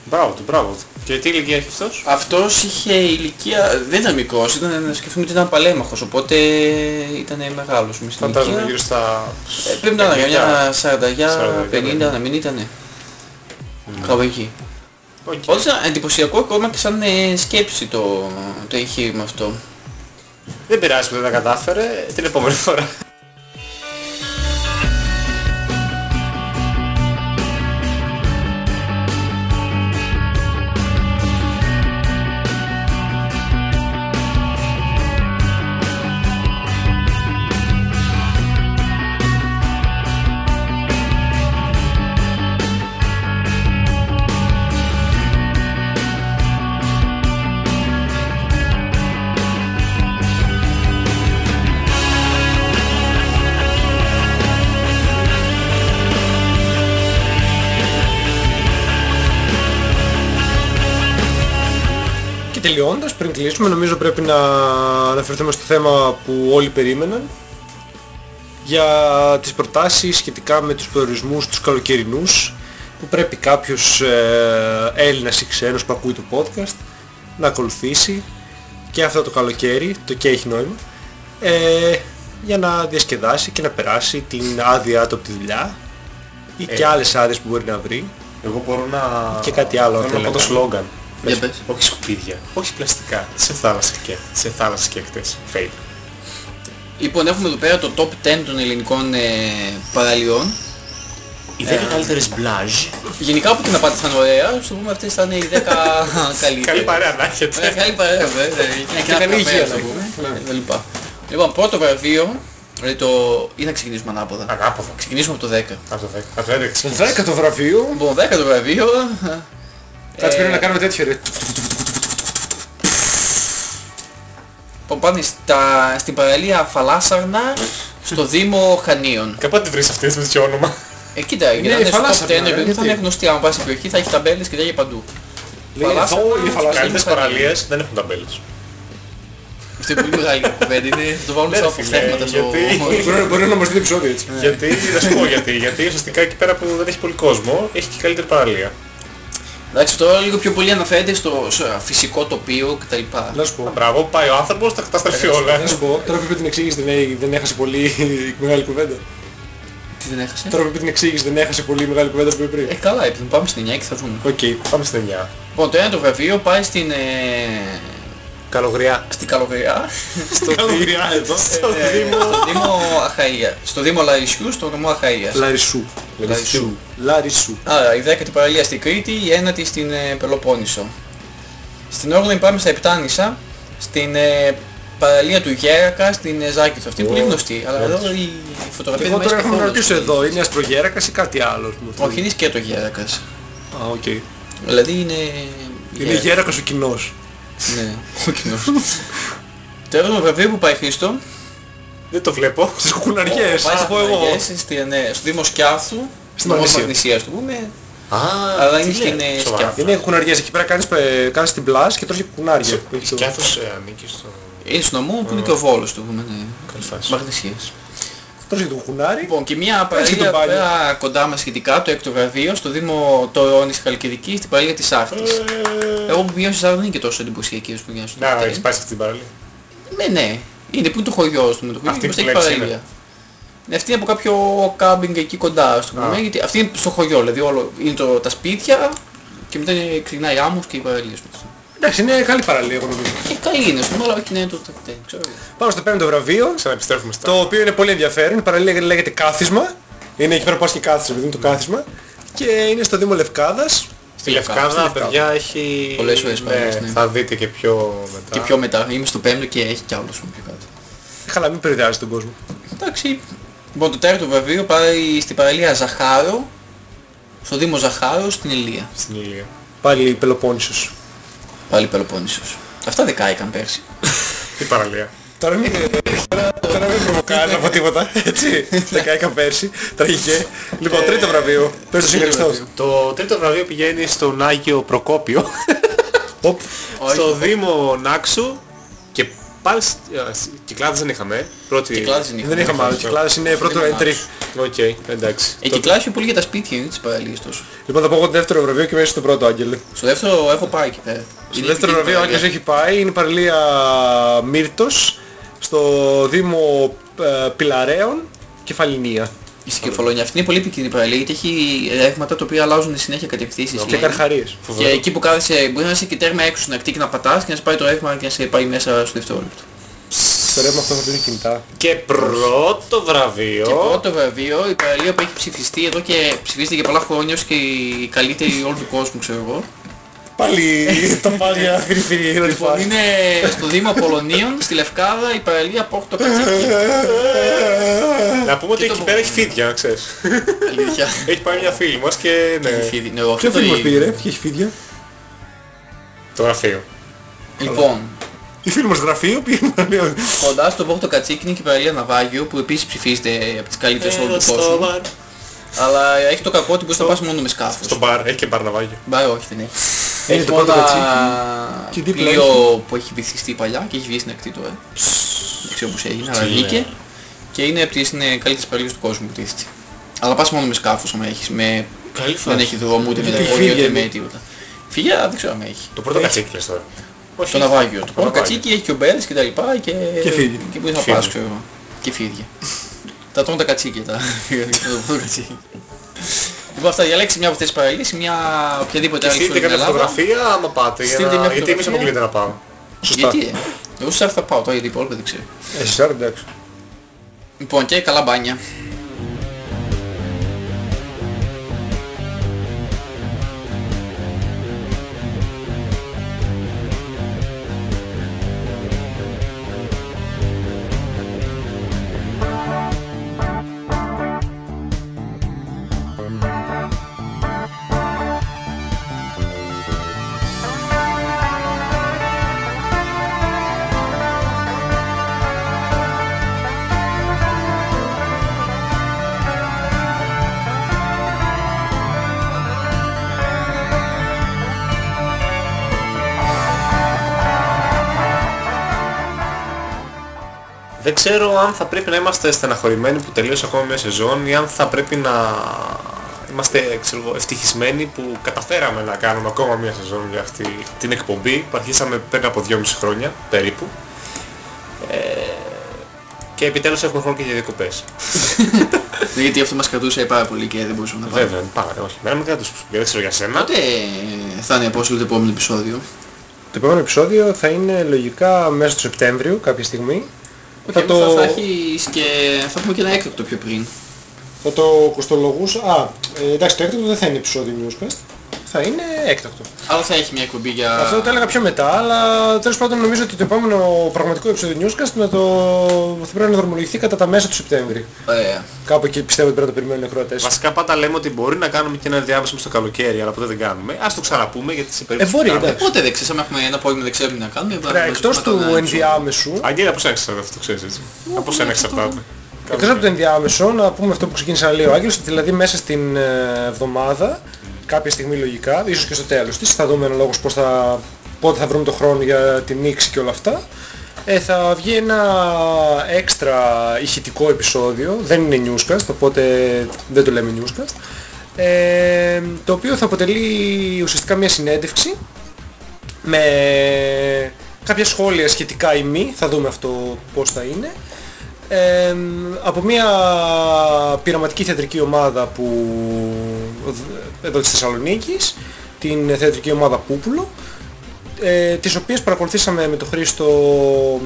Μπράβο του, μπράβο του. Και τι ηλικία έχει αυτός; Αυτός είχε ηλικία, δεν ήταν μικρός, ήταν, να σκεφτούμε ότι ήταν παλαίμαχος, οπότε ήταν μεγάλος μες στην Φαντάζομαι ηλικία. γύρω στα... Ε, πρέπει να ήταν για μια 40, 40, 50, να μην ήτανε. Κάπου εκεί. Οκ. Όντως ήταν εντυπωσιακό ακόμα και σαν ε, σκέψη το, το εγχείρημα αυτό. Δεν πειράζει που δεν τα κατάφερε. Την επόμενη φορά. Τελειώντας, πριν κλείσουμε, νομίζω πρέπει να αναφερθούμε στο θέμα που όλοι περίμεναν για τις προτάσεις σχετικά με τους προορισμούς τους καλοκαιρινούς που πρέπει κάποιος ε, Έλληνας ή ξένος που ακούει το podcast να ακολουθήσει και αυτό το καλοκαίρι, το και έχει νόημα, ε, για να διασκεδάσει και να περάσει την άδειά του από τη δουλειά ή και Ε. άλλες άδειες που μπορεί να βρει. Εγώ μπορώ να... Και κάτι άλλο, Θέλω θέλω να πω να το κάνω. σλόγγαν. Για πες. Όχι σκουπίδια, όχι πλαστικά. Σε θάλασσα και, σε θάλασσα και ακτές. Fail. Λοιπόν, έχουμε εδώ πέρα το top 10 των ελληνικών ε, παραλιών. Οι Ε, 10 καλύτερες πλαζ. Γενικά όπου και να πάτε θα είναι ωραία, στο πούμε αυτές θα είναι οι 10 καλύτερες. Καλή παρέα να Ε, έχετε. Καλή παρέα, βέβαια. Και καλή καλή υγεία, υγεία, να θα πούμε. και τα λοιπά. Λοιπόν, πρώτο βραβείο, δηλαδή το... ή να ξεκινήσουμε ανάποδα. Ανάποδα. Ξεκινήσουμε από το 10. Από το 10. Από το 11. Στο 10ο βραβείο, Λοιπόν, 10 το βραβείο. Κάτσε ε, πρέπει να κάνουμε τέτοιο ρε. που πάνε στα, στην παραλία Φαλάσσαρνα, στο Δήμο Χανίων. Κάπου βρεις αυτή με τέτοιο όνομα; Ε, κοίτα, η γιατί είναι στο top 10, Φαλάσσαρνα, ρε, επειδή θα γιατί; είναι γνωστή, αν πας στην περιοχή θα έχει ταμπέλες και τέτοια παντού. Λέει Φαλάσσαρνα, εδώ είναι Οι φαλάσσαρνα. καλύτερες παραλίες δεν έχουν ταμπέλες. Αυτό είναι πολύ μεγάλη κουβέντα, είναι, θα το βάλουμε Ναι, στα ρε, φίλε, αποθέματα στο... γιατί- Μπορεί- Μπορεί να μας δει επεισόδιο έτσι. Γιατί, να σου πω γιατί. Γιατί ουσιαστικά εκεί πέρα που δεν έχει πολύ κόσμο, έχει και καλύτερη παραλία. Εντάξει, τώρα λίγο πιο πολύ αναφέρεται στο στο φυσικό τοπίο κτλ. Να σου πω. Μπράβο, πάει ο άνθρωπος, τα καταστρέφει όλα. Να σου πω, τώρα που την εξήγησε δεν, έ- δεν έχασε πολύ μεγάλη κουβέντα. Τι δεν έχασε; Τώρα που την εξήγησε δεν έχασε πολύ μεγάλη κουβέντα που είπε πριν. Ε, καλά, επειδή πάμε στην 9 και θα δούμε. Οκ. Πάμε στην 9. Λοιπόν, το ένα το βραβείο πάει στην, ε, Καλογριά. στην Καλογριά, Στο Καλογριά εδώ. Στο ε, Δήμο. στο Δήμο Αχαΐα. Στο Δήμο Λαρισιού, στο νομό Αχαΐας. Λαρισού. Λαρισού. Λαρισού. Άρα η 10η παραλία στην Κρήτη, η 9η στην ε, Πελοπόννησο. Στην 8η πάμε στα Επτάνησα, στην ε, παραλία του Γέρακα, στην ε, Ζάκηθο. Αυτή είναι πολύ γνωστή, αλλά εδώ η φωτογραφία Εγώ δεν τώρα μας έχω να καθόλου. ρωτήσω εδώ, είναι αστρογέρακας ή κάτι άλλο. μου Όχι, θέλει. είναι σκέτο Γέρακας. Α, οκ. Δηλαδή είναι... Είναι γέρακας ο κοινός. Ναι, ο κοινός. Το 7ο βραβείο που πάει Χρήστο, Δεν το βλέπω. Στις κουκουναριές. πάει Θα στα πω εγώ. Κουναριές, στη- ναι, στο Δήμο Σκιάθου, στην νομό Μαγνησία. Μαγνησίας του πούμε, Α, αλλά τι είναι στην λέει, ε, σοβαρά. Σκιάθου. Είναι κουκουναριές, εκεί πέρα κάνεις, ε, κάνεις την πλάς και τρως και κουκουνάρια. που έχει το- Σκιάθος ε, ανήκει στο... Είναι στο νομό που είναι και ο Βόλος του πούμε, ναι. Καλή φάση. Μαγνησίας. Τρως και το κουκουνάρι. Λοιπόν, και μια Πες και παραλία το μπάνιο. πέρα κοντά μας σχετικά, το έκτο βραβείο, στο Δήμο Τωρώνης Χαλκιδική, στην παραλία της Άρτης. Εγώ που πηγαίνω στη Σάρτη δεν είναι και τόσο εντυπωσιακή όσο που πηγαίνω στο Να, Τωρώνη. έχεις πάει σε αυτή την παραλία. Ναι, ναι. Είναι που είναι το χωριό του, με το χωριό Αυτή και μπροστά που έχει λέξη παραλία. είναι. Ναι, αυτή είναι από κάποιο κάμπινγκ εκεί κοντά, ας το Α. πούμε, γιατί αυτή είναι στο χωριό, δηλαδή όλο, είναι το, τα σπίτια και μετά είναι- ξεκινάει άμμος και οι παραλίες του. Εντάξει, είναι καλή παραλία εγώ νομίζω. Και καλή είναι, ας πούμε, αλλά όχι είναι το δεν ξέρω. Πάμε στο πέμπτο βραβείο, Ξαναεπιστρέφουμε στα... το οποίο είναι πολύ ενδιαφέρον. Η παραλία λέγεται Κάθισμα. Είναι εκεί πέρα που πας και κάθισμα, επειδή είναι το κάθισμα. Και είναι στο Δήμο Λευκάδας. Στη Λευκάδα, Λευκάδα. παιδιά, έχει... Πολλές ωραίες παραλίες, ναι. Θα δείτε και πιο μετά. Και πιο μετά, είμαι στο πέμπτο και έχει κι άλλος πιο κάτω. Καλά, μην περιδιάζει τον κόσμο. Εντάξει. Λοιπόν, το τέταρτο βραβείο πάει στην παραλία Ζαχάρο, στο Δήμο Ζαχάρο, στην Ηλία. Στην Ηλία. Πάλι Πελοπόννησος. Πάλι Πελοπόννησος. Αυτά δεν κάηκαν πέρσι. Τι παραλία. Τώρα μην, τώρα, τώρα μην προβοκάρει από τίποτα, έτσι. Δεν κάηκα πέρσι, τραγικέ. Λοιπόν, τρίτο βραβείο. Πες το συγκριστός. Το τρίτο βραβείο πηγαίνει στον Άγιο Προκόπιο, Οπ, στο Δήμο Νάξου και πάλι σ- α, σ- Κυκλάδες δεν είχαμε. Πρώτη... Κυκλάδες δεν δεν είχαμε. είχαμε άλλο. Κυκλάδες είναι πρώτο Δεν entry. Οκ, εντάξει. Ε, κυκλάει πιο πολύ για τα σπίτια, είναι τις παραλίες τόσο. Λοιπόν, θα πω εγώ το δεύτερο βραβείο και μέσα στο πρώτο, Άγγελε. Στο δεύτερο έχω πάει εκεί πέρα. Στο Είναι δεύτερο εκεί βραβείο ο παραλία. Άγγελος έχει πάει, είναι η παραλία Μύρτος, στο Δήμο ε, Πιλαρέων, Κεφαλινία Στην Κεφαλόνια. Αυτή είναι πολύ επικίνδυνη παραλία γιατί έχει ρεύματα τα οποία αλλάζουν συνέχεια κατευθύνσεις. και λέει. Καρχαρίες. Και εκεί που κάθεσαι μπορεί να είσαι και τέρμα έξω στην ακτή και να πατάς και να σε πάει το ρεύμα και να σε πάει μέσα στο δευτερόλεπτο. Το ρεύμα αυτό θα το είναι κινητά. Και πρώτο βραβείο... Και πρώτο βραβείο, η παραλία που έχει ψηφιστεί εδώ και ψηφίζεται για πολλά χρόνια ως και η καλύτερη όλου του κόσμου, ξέρω εγώ. Πάλι τα πάλια φυρί Λοιπόν, είναι στο Δήμο Απολωνίων, στη Λευκάδα, η παραλία Πόρτο Κατσίκι. Να πούμε ότι Και το εκεί πέρα έχει φίδια, ξέρεις. Αλήθεια. Έχει πάει μια φίλη μας και ναι, Φίδι, ναι, όχι Ποιο το φίλο μας ίδιο. πήγε ρε, ποιο έχει φίδια; το γραφείο. Λοιπόν, Η φίλη μας γραφείο πήγε να λέει κοντά στο Πόρτο Κατσίκι είναι και η παραλία Ναυάγιο που επίσης ψηφίζεται από τις καλύτερες όλου του κόσμου. Αλλά έχει το κακό ότι μπορείς να πας μόνο με σκάφος. Στο μπαρ, έχει και μπαρ ναυάγιο. Μπα, όχι δεν έχει. Είναι Έχει το μόνο Πόρτο ένα Και δίπλα πλοίο που έχει βυθιστεί παλιά και έχει βγει στην ακτή τώρα. Δεν ξέρω πώς έγινε, αλλά Τι βγήκε. λέει. Και είναι από τις είναι καλύτερες παραλίες του κόσμου που τίθεται. Αλλά πας μόνο με σκάφος άμα έχεις. Με... Καλή Δεν έχει δρόμο ούτε με Γιατί λεωφορείο φύγε, ούτε με ναι. τίποτα. Φυγιά δεν ξέρω αν έχει. Το πρώτο κατσίκι λες τώρα. Όχι. Το ναυάγιο. Το πρώτο ναυάγιο. κατσίκι έχει και ομπέλες και τα λοιπά και... Και φίδι. Και μπορείς να Φίδι. πας ξέρω εγώ. Και φίδια. Τα τρώνε τα κατσίκια τα. το πρώτο κατσίκι. Λοιπόν αυτά διαλέξει μια από αυτές τις παραλίες, μια οποιαδήποτε Και άλλη στείλτε στην κάποια Ελλάδα. φωτογραφία άμα πάτε, για Στείλτε να... μια γιατί εμείς φωτογραφία. αποκλείται να πάμε. Σωστά. Γιατί ε; Εγώ σε θα πάω τώρα γιατί οι υπόλοιποι δεν ξέρω. Εσύ άρα εντάξει. Λοιπόν και καλά μπάνια. Ξέρω αν θα πρέπει να είμαστε στεναχωρημένοι που τελείωσε ακόμα μια σεζόν ή αν θα πρέπει να είμαστε ξέρω, εγώ, ευτυχισμένοι που καταφέραμε να κάνουμε ακόμα μια σεζόν για αυτή την εκπομπή που αρχίσαμε πριν από 2,5 χρόνια περίπου. Ε, και επιτέλους έχουμε χρόνο και για διακοπές. Ναι, Γιατί αυτό μας κρατούσε πάρα πολύ και δεν μπορούσαμε να πάμε. Βέβαια, πάρα, όχι. Μένα με κρατούσε. Δεν ξέρω για σένα. Πότε θα είναι απόσυλο το επόμενο επεισόδιο. Το επόμενο επεισόδιο θα είναι λογικά μέσα του Σεπτέμβριου κάποια στιγμή. Θα, θα, το... το, θα, έχεις και... θα πούμε και ένα έκτακτο πιο πριν. θα το κοστολογούσα... Α, ε, εντάξει το έκτακτο δεν θα είναι επεισόδιο Newscast. Θα είναι έκτακτο. Αλλά θα έχει μια εκπομπή για... Αυτό το έλεγα πιο μετά, αλλά τέλος πάντων νομίζω ότι το επόμενο πραγματικό επεισόδιο Newscast να το... θα πρέπει να δρομολογηθεί κατά τα μέσα του Σεπτέμβρη. Ωραία. Κάπου εκεί πιστεύω ότι πρέπει να το περιμένουν οι ακροατές. Βασικά πάντα λέμε ότι μπορεί να κάνουμε και ένα διάβασμα στο καλοκαίρι, αλλά ποτέ δεν κάνουμε. Ας το ξαναπούμε γιατί σε Ε, περίπτωση μπορεί, που κάνουμε. εντάξει. Πότε δεν ξέρεις, άμα έχουμε ένα απόγευμα δεν ξέρουμε τι να κάνουμε. Ωραία, εκτός του ενδιάμεσου, Αγγέλια πώς έξερα αυτό το ξέρεις έτσι. Από σένα εξαρτάται. Εκτός από το ενδιάμεσο, να πούμε αυτό που ξεκίνησε να λέει ο Άγγελος, ότι δηλαδή μέσα στην ε, εβδομάδα, κάποια στιγμή λογικά, ίσως και στο τέλος της, θα δούμε αναλόγως πώς θα, πότε θα βρούμε το χρόνο για την νήξη και όλα αυτά, ε, θα βγει ένα έξτρα ηχητικό επεισόδιο, δεν είναι newscast, οπότε δεν το λέμε newscast, ε, το οποίο θα αποτελεί ουσιαστικά μια συνέντευξη με κάποια σχόλια σχετικά ή μη, θα δούμε αυτό πώς θα είναι, ε, από μια πειραματική θεατρική ομάδα που εδώ της Θεσσαλονίκης, την θεατρική ομάδα Πούπουλο, ε, τις οποίες παρακολουθήσαμε με τον Χρήστο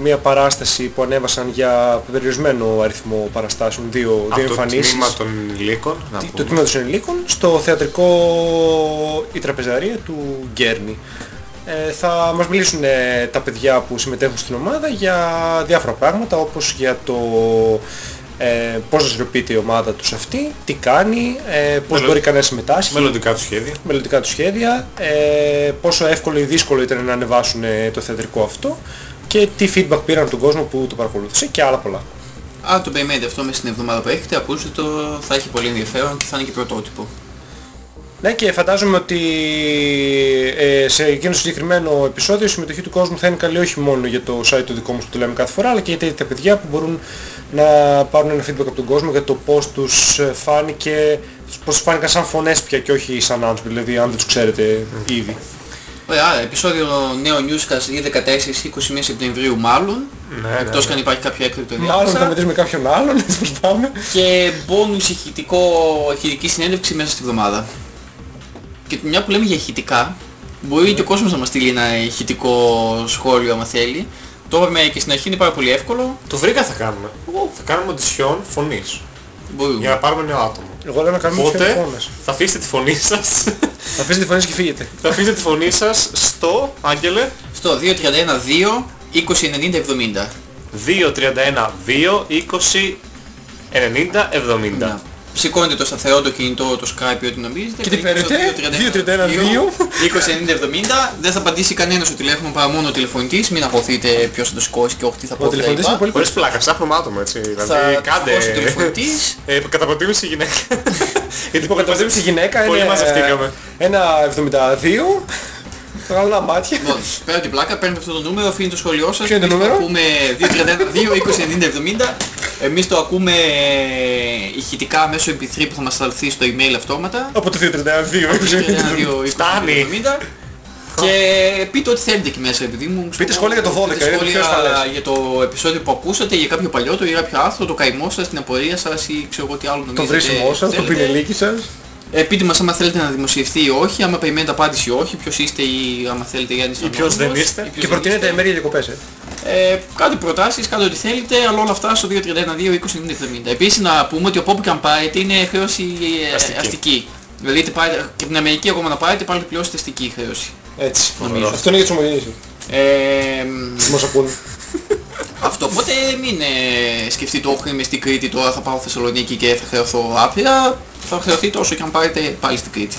μια παράσταση που ανέβασαν για περιορισμένο αριθμό παραστάσεων, δύο, δύο Από το εμφανίσεις τμήμα των υλίκων. να το πούμε. τμήμα των ενηλίκων στο θεατρικό η τραπεζαρία του Γκέρνη. Ε, θα μας μιλήσουν ε, τα παιδιά που συμμετέχουν στην ομάδα για διάφορα πράγματα όπως για το ε, πώς δραστηριοποιείται η ομάδα τους αυτή, τι κάνει, ε, πώς Μελλον- μπορεί κανένας να συμμετάσχει, Μελλοντικά του σχέδια. μελλοντικά του σχέδια, ε, πόσο εύκολο ή δύσκολο ήταν να ανεβάσουν ε, το θεατρικό αυτό και τι feedback πήραν από τον κόσμο που το παρακολούθησε και άλλα πολλά. Αν το περιμένετε αυτό μέσα στην εβδομάδα που έχετε, ακούστε το, θα έχει πολύ ενδιαφέρον και θα είναι και πρωτότυπο. Ναι και φαντάζομαι ότι ε, σε εκείνο το συγκεκριμένο επεισόδιο η συμμετοχή του κόσμου θα είναι καλή όχι μόνο για το site το δικό μας που το λέμε κάθε φορά αλλά και για τα παιδιά που μπορούν να πάρουν ένα feedback από τον κόσμο για το πώς τους ε, φάνηκε, πώς τους φάνηκαν σαν φωνές πια και όχι σαν άνθρωποι, δηλαδή αν δεν τους ξέρετε ήδη. Ωραία, άρα, επεισόδιο νέο newscast ή 14-21 Σεπτεμβρίου μάλλον, Ναι, ναι, εκτός ναι. και αν υπάρχει κάποιο έκτακτο Μάλλον θα ενδιάμεσα. μετρήσουμε κάποιον άλλον, έτσι πώς πάμε. και bonus ηχητικό, ηχητική συνέντευξη μέσα στη βδομάδα. Και μια που λέμε για ηχητικά, μπορεί και ο κόσμος να μας στείλει ένα ηχητικό σχόλιο άμα θέλει. Το είπαμε και στην αρχή είναι πάρα πολύ εύκολο. Το βρήκα θα κάνουμε. Θα κάνουμε audition φωνής. Μπορούμε. Για να πάρουμε νέο άτομο. Εγώ λέω να κάνουμε τους Οπότε φωνές. θα αφήσετε τη φωνή σας. Θα αφήσετε τη φωνές και φύγετε. θα αφήσετε τη φωνή σας στο, Άγγελε, Στο 231 2 20 90 70. 231 2 20 90 70. Να. Σηκώνετε το σταθερό, το κινητό, το Skype ή ό,τι νομίζετε. Και τι μπαίνετε στο φέρετε; 231 2 20 90 70. Δεν θα απαντήσει κανένας στο τηλέφωνο παρά μόνο ο τηλεφωνητής. Μην αγχωθείτε ποιος θα το σηκώσει και όχι τι θα πω. Ο κτλ. τηλεφωνητής είναι πολύ Χωρίς πλάκα, ψάχνουμε άτομο έτσι. Θα Δηλαδή κάντε... σηκώσει ο τηλεφωνητής. Ε, κατά προτίμηση γυναίκα. Γιατί Λοιπόν, καταστρέψει η γυναίκα Πολύ είναι μαζευτήκαμε. ένα 72, γαλανά μάτια. Λοιπόν, πέρα την πλάκα, παίρνετε αυτό το νούμερο, αφήνετε το σχόλιο σας. Ποιο είναι το Εμείς νούμερο; ακούμε 2 20 90 70. Εμείς το ακούμε ηχητικά μέσω MP3 που θα μας σταλθεί στο email αυτόματα. Από το 232. 2 Φτάνει. 70. Και πείτε ό,τι θέλετε εκεί μέσα, επειδή μου. Πείτε σχόλια για το 12, Πείτε είναι το πιο σχόλια ασφαλές. για το επεισόδιο που ακούσατε, για κάποιο παλιότερο, για κάποιο άρθρο, το καημό σας, την απορία σας ή ξέρω εγώ τι άλλο Το νομίζετε. βρίσιμό σας, το θέλετε. πινελίκι σας. Ε, πείτε μας άμα θέλετε να δημοσιευτεί ή όχι, άμα περιμένετε απάντηση ή όχι, ποιος είστε ή άμα θέλετε Γιάννης Ή ποιος δεν Ανώνυμος, είστε. ή ποιος Και δεν προτείνετε είστε. μέρη για διακοπές, ε. Ε, κάντε προτάσεις, κάντε ό,τι θέλετε, αλλά όλα αυτά στο 231 2 20 90 70. Επίσης να πούμε ότι από όπου και αν πάετε είναι χρέωση ε, Αστική. αστική. Δηλαδή είτε πάτε, και από την Αμερική ακόμα να πάτε πάλι πληρώσετε αστική χρέωση. Έτσι. Νομίζω. Αυτό είναι για τους ομογενείς. Ε, που μας ακούνε. αυτό, οπότε μην ε, σκεφτείτε όχι είμαι στην Κρήτη τώρα θα πάω Θεσσαλονίκη και θα χρεωθώ άπειρα. Θα χρεωθείτε όσο και αν πάρετε πάλι στην Κρήτη.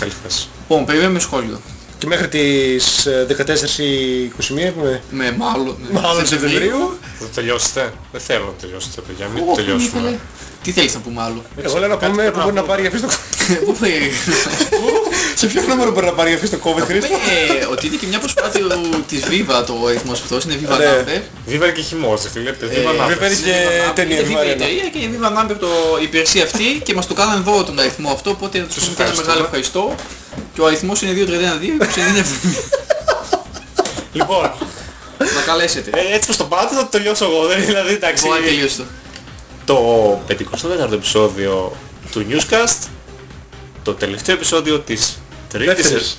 Καλή φάση. Λοιπόν, περιμένουμε σχόλιο. Και μέχρι τις ε, 14-21 πούμε. Με μάλλον. ε, Μάλλον Σεπτεμβρίου. Θα το τελειώσετε. Δεν θέλω να τελειώσετε παιδιά. Μην το Όχι, ήθελε. τελειώσουμε. Τι θέλεις να πούμε άλλο; Εγώ λέω να Κάτι πούμε πρέπει που μπορεί να να πάρει για αυτό το... Πού θα- Σε ποιο νούμερο μπορεί να πάρει αυτή το COVID, Χρήστο; Ε, ότι είναι και μια προσπάθεια του- της Viva το αριθμός αυτός, είναι Viva Ναι. Number. Βίβα και χειμώνας, ρε φίλε. Ε, Βίβα να Βέβαια είναι και Είναι ταινία Viva η Viva Arena. εταιρεία και η Viva Number το, η υπηρεσία αυτή και μας το κάνανε δώρο τον αριθμό αυτό, οπότε να τους πούμε και ένα ευχαριστούμε. μεγάλο ευχαριστώ. Και ο αριθμός είναι 231 Λοιπόν, Να καλέσετε. ε, έτσι πως το πάτε θα το τελειώσω εγώ. δεν- Δηλαδή, εντάξει, Μπορεί να τελειώσει το. το 54ο επεισόδιο του Newscast, το τελευταίο επεισόδιο της τρίτης Δεύτερης.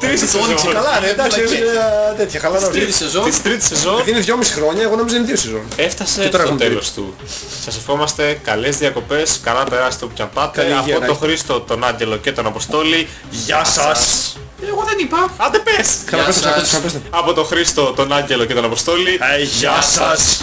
τρίτης Το όνειξε σεζόν. καλά. Καλά, ρε, εντάξει, Βλακές. είναι τέτοια, χαλαρά. Τρίτης σεζόν. Της τρίτης σεζόν Είναι 2,5 χρόνια, εγώ νόμιζα είναι 2 σεζόν. έφτασε Και τώρα στο έχουμε τέλος του. Σας ευχόμαστε καλές διακοπές, καλά περάστε όπου και αν πάτε. Καλή υγεία, Από τον Νάκη. Χρήστο, τον Άγγελο και τον Αποστόλη, γεια σας! Εγώ δεν είπα. Άντε πες! Ξαναπέστε, σας. ξαναπέστε, ξαναπέστε. Από τον Χρήστο, τον Άγγελο και τον Αποστόλη, γεια σας.